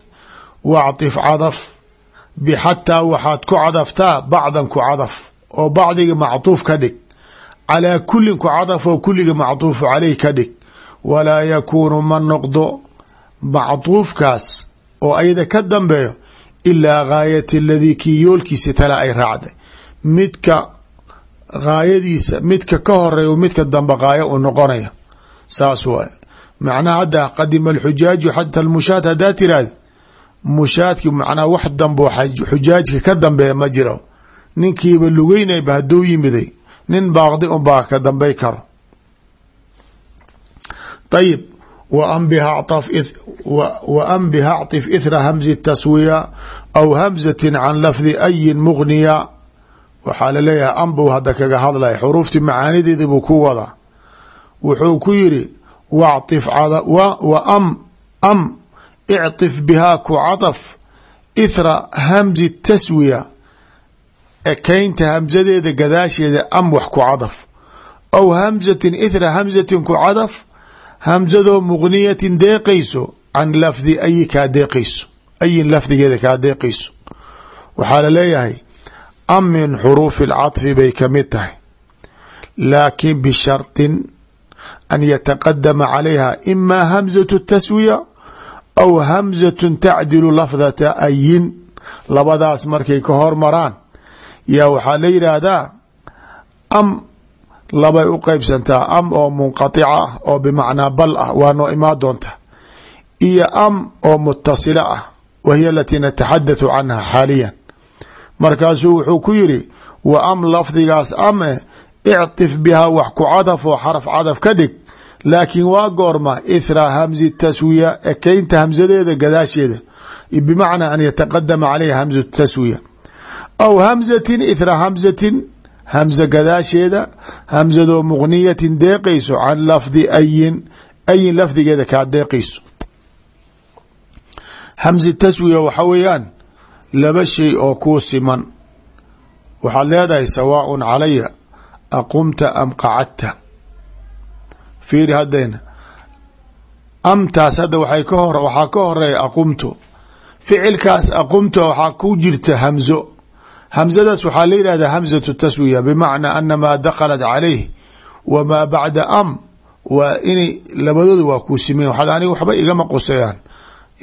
wactif cadaf. Bixataa waxaad ku cadaftaa bacdan ku cadaf. Oo bacdiga macduuf ka dhig. Calaa kulin ku cadaf oo kulliga macduufu caleyh ka dhig. Walaa yakuunu ma noqdo macduufkaas oo ayada ka dambeeyo ilaa gaayati aladii kii yoolkiisa tala ay raacday. Midka gaayadiisa midka ka horreeya midka dambe gaayo u noqonaya saas waay macnaha hadda qadima alxujaaju xata lmushaad haddaa tiraahda mushaadki macnaha wax dambo xujaajka ka dambeeya ma jiro. Ninkiiba lugeynayba hadduu yimiday nin baaqdi un baa ka dambey karo. Ayib wa an biha acطif ithra hamzi taswiya aw hamzati can lafdi ayin mugniya waxaa la leeyahay an buu hadda kaga hadlaya xuruuftii macaanideeda buu ku wadaa. Wuxuu ku yiri am am icطif bihaa ku cadaf ithra hamzi taswiya ekaynta hamsadeeda gadaasheeda am wax ku cadaf aw hamzatin ithra hamzatin ku cadaf hamsadoo muqniyatin deeqayso can lafdi ayi kaa deeqayso ayin lafdigeeda kaa deeqayso waxaa laleeyahay am min xuruufi اlcaطfi bay kamid tahay laakin bisharطin an yataqadama calayha ima hamzatu taswiya aw hamzatu tacdilu lafdata ayin labadaas markay ka hormaraan yaa waxaa la yidhaahdaa am labay u qeybsantaa am oo munqaطica ah oo bimacnaa bal ah waa noo imaa doonta iyo am oo mutasila ah wa hiya alatii nataxadathu canha xaaliyan markaasuu wuxuu ku yiri wa am lafdigaas ame icطif bihaa wax ku cadaf oo xaraf cadaf ka dhig laakiin waa goorma ithra hamzi taswiya ekeynta hamsadeeda gadaasheeda bimacnaa an yataqadama calayha hamzu taswiya aw hamzatin ithra hamzatin hamza gadaasheeda hamzadoo muqniyatin deeqayso can lafdi ayin ayin lafdigeeda kaa deeqayso hamzi taswiya waxa weeyaan laba shay oo kuu siman waxaad leedahay sawaaء calaya aqumta am qacadta fiiri haddayna amtaas hadda waxay ka hor waxaa ka horreeya aqumtu ficilkaas aqumta waxaa ku jirta hamzo hamzadaas waxaa la yidhahdaa hamzatu taswiya bimacnaa ana maa dakhalat calayh wamaa bacda am waa inay labadooda waa kuu simeyn waxaad aniga waxba igama qusayaan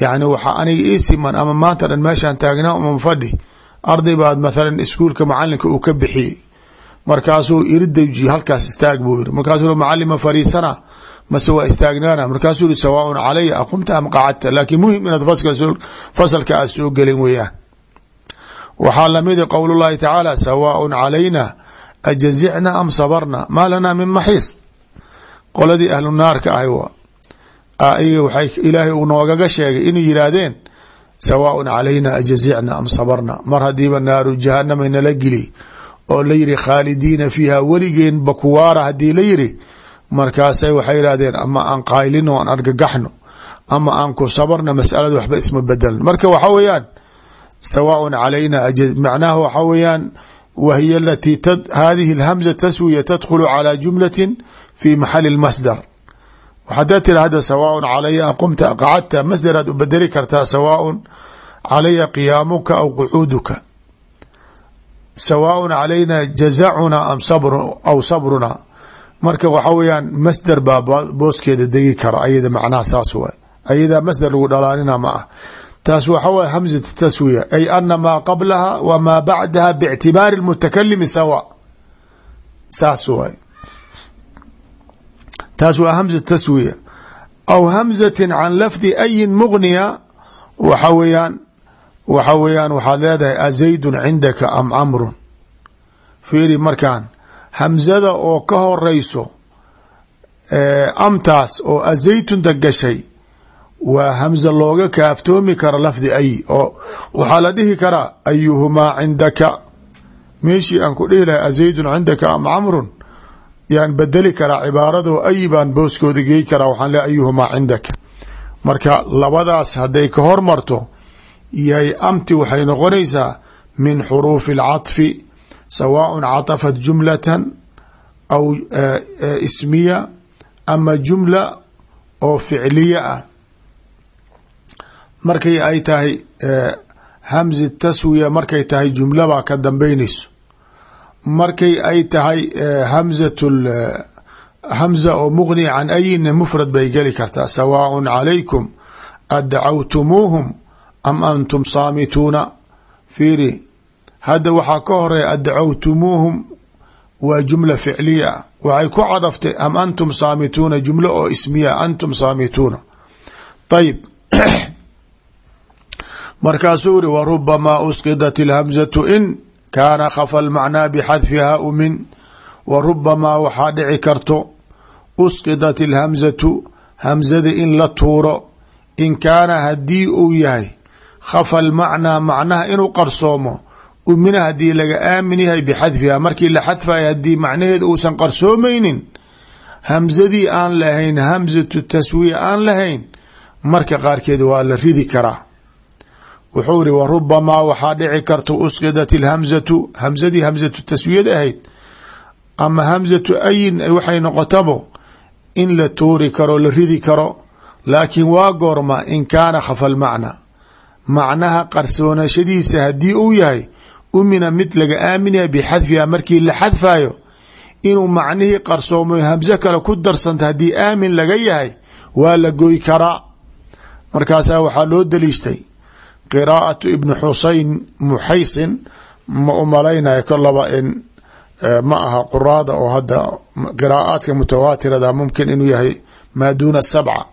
yacni waxaa aniga ii siman ama maanta dhan meeshaan taagnaa uma fadhi arday baad mathalan iskuulka macalinka uu ka bixiyey markaasuu iridawji halkaas istaag buu yiri markaasuu macalima fariisana mase waa istaagnaana? Markaasuu yihi sawaaun calaya aqumta am qacadta? Laakiin muhiim inaad fasalka aad soo gelin weeyaan. Waxaa lamida qowl llahi tacaala sawaaء calayna ajazicna am sabarna? Maa lana min maxiis? Qoladii ahlu naarka ahy waay ilaahay uu noogaga sheegay inay yihaahdeen sawaaء calayna ajazicna am sabarna? Mar hadiiba naaru jahanama nala geli oo layiri khaalidiina fiiha weligeen bakuwaara haddii la yiri markaasay waxay yidhahdeen ama aan qaylino aan argagaxno ama aan ku sabarno masalada waxba isma bedelno marka waxa weeyaan sawaaun calayna macnaha waxa weeyaan wahiy alatii hadihi lhamza taswiya tadkhulu calaa jumlatin fi maxali lmasdar hadaa tira hadda sawaaun calaya aqumta qacadta masdaraad u bedeli kartaa sawaaun calaya qiyaamuka aw sawaaءun calayna jazacunaa am sabr aw sabrunaa marka waxa weyaan masder baa booskeeda degi kara ayada macnaha saas waay. Ayadaa masder lagu dhalaalina ma ah taas waxa waay hamsat taswiya ay ana maa qablaha wa maa bacdaha bictibaari اlmutakalimi sawa. Saas waay. Taas waa hamsa taswiya aw hamsatin can lafdi ayin muqniya waxa weeyaan waxa weeyaan waxaad leedahay azaydu cindaka am camru fiiri markaan hamzada oo ka horeyso amtaas oo azaytunta gashay waa hamza looga kaaftoomi kara lafdi ay oo waxaa la dhihi karaa ayuhumaa cindaka? Meeshii aan ku dhihi lahay azaydun cindaka am camrun yaan bedeli karaa cibaarado ay baan booskooda gey karaa waxaan leeay ayuhumaa cindaka? Marka labadaas hadday ka hormarto yahay amti waxay noqonaysaa min xuruufi اlcaطfi sawaaء caطafat jumlatan aw ismiya ama jumla oo ficliya ah markay ay tahay hamzi taswiya markay tahay jumlabaa ka dambeynayso markay ay tahay hamzat hamza oo muqni can ayina mufrad bay geli kartaa sawaaء calaykum adacawtumuuhum am antum saamituuna fiiri hadda waxaa ka horeya adacawtumuuhum waa jumla ficliya. Ah waxay ku cadaftay am antum saamituuna jumlo oo ismiya antum saamituuna ayib markaasuu iri warubamaa usqidat ilhamzatu in kaana khafa almacnaa bixadfiha umin. Wa rubamaa waxaa dhici karto usqidat ilhamzatu hamzada in la tuuro in kaana haddii uu yahay khafa almacnaa macnaha inuu qarsoomo. Umina haddii laga aamin yahay bixadfiha. Markii la xadfayo haddii macnaheedu uusan qarsoomaynin hamzadii aan lahayn hamzatu taswiya aan lahayn marka qaarkeed waa la ridi karaa. Wuxuu iri wa rubamaa waxaa dhici karta usqidat ilhamzatu hamzadii hamzatu taswiyada ahayd. Ama hamzatu ayin waxay noqotabo in la tuuri karo la ridi karo. Laakiin waa goorma in kaana khafa lmacnaa macnaha qarsoonashadiisa haddii uu yahay umina mid laga aaminaya bixadfiha markii la xadfayo inuu macnihii qarsoomo hamse kale ku darsanta haddii aamin laga yahay waa la goy karaa. Markaasaa waxaa loo daliishtay. Qiraa'atu ibni xusein muxaysin ma u malaynaya kolaba in ma aha quraada oo hadda qiraa'aadka mutawaatirada mumkin inuu yahay maa duuna sabca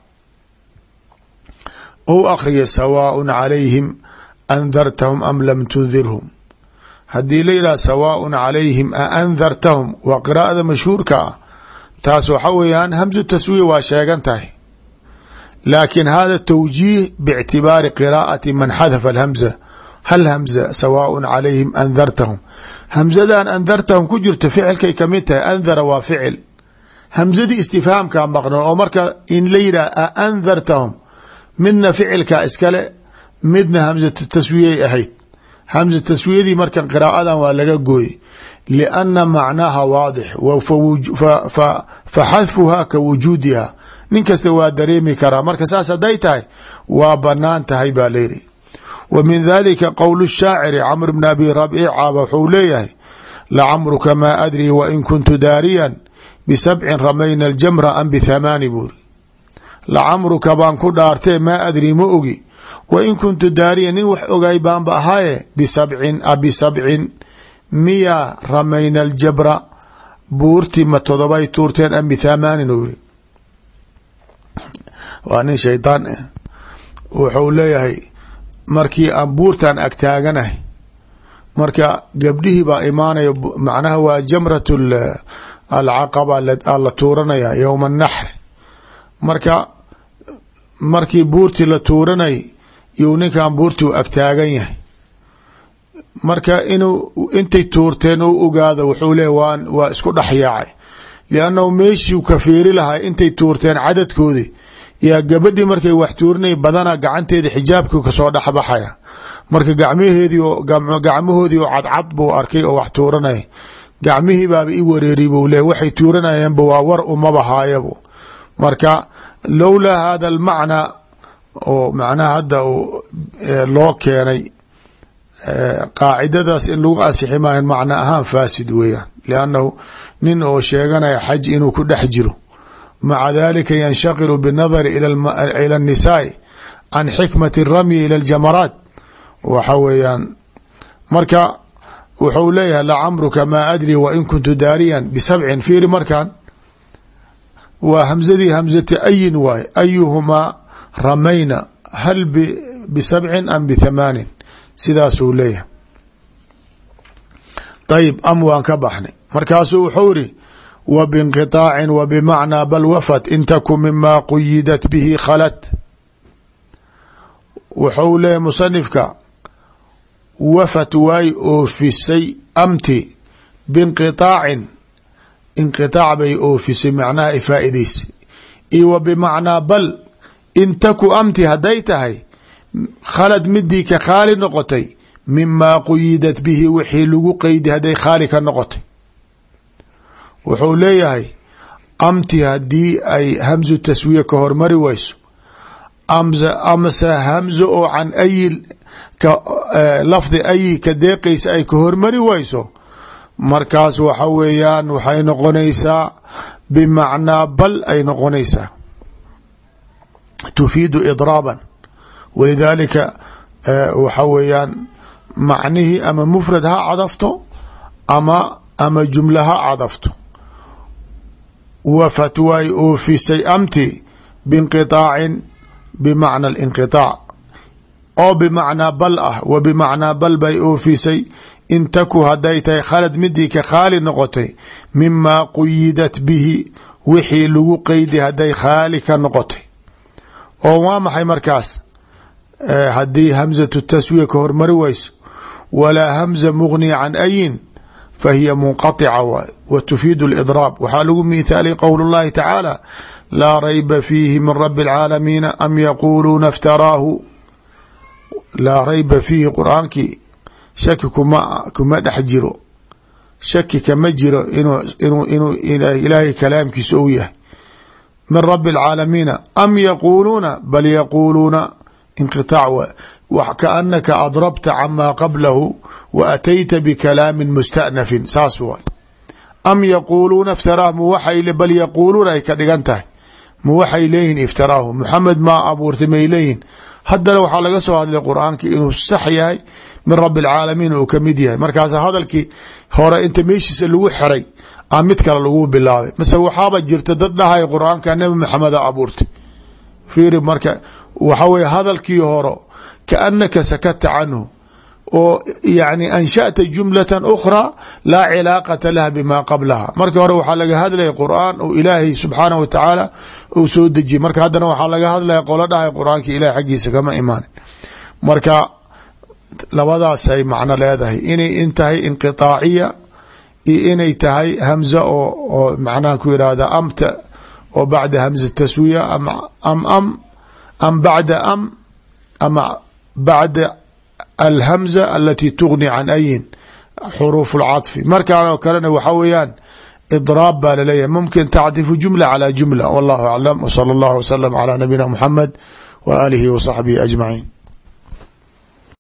ou akhriya sawaaء calayhim andartahum am lam tundirhum haddii la yidhah sawaaء calayhim a andartahum waa qiraa'ada mashhuurka ah taas waxa weeyaan hamsu taswiya waa sheegan tahay laakin hada tawjiih bاctibaari qiraa'ati man xadafa alhamza hal hamza sawaaء calayhim andartahum hamzadan andartahum ku jirto ficilkay kamid tahay andara waa ficil hamzadii istifhaamkaa maqnan oo marka in la yidhah a andartahum midna ficilka iskale midna hamzatu taswiyay ahayd. Hamza taswiyadii markan qiraa'adan waa laga gooye lianna macnaha waadix fa xadfuha ka wujuudiha. Nin kasta waa dareemi karaa. Marka saas hadday tahay waa bannaan tahay baa layidhi wa min dalika qowl shaaciri camr bn abi rabiica wuxuu leeyahay lacamruka maa adrii wain kuntu daariyan bisabcin ramayna aljamra am bithamaani buuri lacamruka baan ku dhaartee maa adrii ma ogi. Wa in kuntu daariyan nin wax ogaay baanba ahaaye bisabcin a bisabcin. Miya ramayna aljabra buurti ma todobay tuurteen am bithamaanin u yiri waa nin shaydaan ah wuxuu leeyahay markii aan buurtan agtaaganahay marka gabdhihii baa imaanaya macnaha waa jamrat alcaqaba la tuuranaya yowma annaxr marka markii buurtii la tuuranay yuu ninkan buurtii u agtaagan yahay. Marka inuu intay tuurteen u ogaado wuxuu leeya waa waa isku dhex yaacay. Liannahu meeshii ka fiiri lahaa intay tuurteen cadadkoodii yaa gabadhii markay wax tuurinay badana gacanteeda xijaabka ka soo dhexbaxaya. Marka gacmaheedii gacmahoodii oo cadcad buu arkay oo wax tuuranaya gacmihii baaba i wareeri buu le waxay tuuranayeenba waa war umaba marka lowlaa hada almacnaa oo macnaha hadda loo keenay qaacidadaas in lagu asixi maayo macna ahaan faasid weeyaan. Liannahu nin oo sheeganaya xaj inuu ku dhex jiro. Maca dalika yanshaqilu binadari ila annisaai can xikmati ramyi ila aljamaraat. Waxa weeyaan marka wuxuu leeyahay lacamruka maa adri wain kuntu daariyan bisabcin fiiri markan waa hamzadii hamzati ayin waay. Ayuhumaa ramayna. Hal bisabcin am bithamaanin sidaasuu leeyahay. Ayib am waan ka baxnay. Markaasuu wuxuu iri wa binqiطaacin wa bimacnaa bal wafat in taku mima quyidat bihi khalat. Wuxuu leeyahy musanifka wafat waay oofisay amti binqiطaacin inqiطaac bay oofisay macnaha ifaa'idaysay iyo wa bimacnaa bal in taku amti hadday tahay khalad midii ka khaali noqotay mimaa quyidat bihi wixii lagu qeydi hadday khaali ka noqotay. Wuxuu leeyahay amti haddii ay hamzu taswiya ka hormari wayso amase hamzo oo can ayi lafdi ayi ka deeqaysa ay ka hormari wayso markaas waxa weeyaan waxay noqonaysaa bimacnaa bal ay noqonaysaa. Tufiidu idraaban. Walidaalika waxa weeyaan macnihii ama mufrad ha cadafto ama ama jumla ha cadafto. Wafat way oofisay amti binqiطaacin bimacna alinqiطaac oo bimacnaa bal ah wa bimacnaa bal bay oofisay in taku hadday tahay khalad midii ka khaali noqotay mimaa quyidat bihi wixii lagu qeydi hadday khaali ka noqotay oo waa maxay markaas haddii hamzatu taswiya ka hormari wayso walaa hamza mugniya can ayin fa hiya munqaطica waay wa tufiidu اlidraab waxaa lagu miithaalay qowl اllahi tacaala laa rayba fiihi min rabi اlcaalamiina am yaquuluuna iftaraahu laa rayba fiihi qur-aankii shaki kuma kuma dhex jiro. Shaki kama jiro inuu inuu inuu ilaahay kalaamkiisa ou yahay. Min rabi اlcaalamiina am yaquuluuna bal yaquuluuna inqiطaac w kaanaka adrabta camaa qablahu wa atayta bikalaamin mustanafin saas waay. Am yaquuluuna iftaraah mu bal yaquuluuna ay ka dhigan tahay. Mu leeyihiin iftaraahu. Muxamed maa abuurtay may leeyihiin haddana waxaa laga soo hadlay qur'aanka inuu sax yahay min rabi اlcaalamiin uu ka yahay. Markaasa hadalkii hore inta meeshiisa lagu xiray a mid kale lagu bilaabay. Mase waxaaba jirta dad dhahay qur'aanka maxameda abuurtay. Fiiri marka waxa weye hadalkii horo kaanaka sakata canhu oo yani anshata jumlata ukhraa laa cilaaqata laha bima qablaha. Marka hore waxaa laga hadlaya qur'aan oo ilaahay subxaanah wa tacaala uu soo dejiyey marka haddana waxaa laga hadlaya qolo dhahay qur'aanka ilahay kama imaanin marka labadaasay macno leedahay inay in tahay inqiطaaciya iyo inay tahay hamza oo oo macnaha ku yihahda amta oo bacda hamza taswiya am am am am bacda am ama bacda alhamza alati tugni can ayin xuruuf اlcaطfi markaan oo kalena waxa weeyaan idraab baa laleeyahay mumkin tacdifu jumla calى jumla wallahu aclam wslى اllah wslm calى nabiyina mxamed w aalihi w saxbihi ajmaciin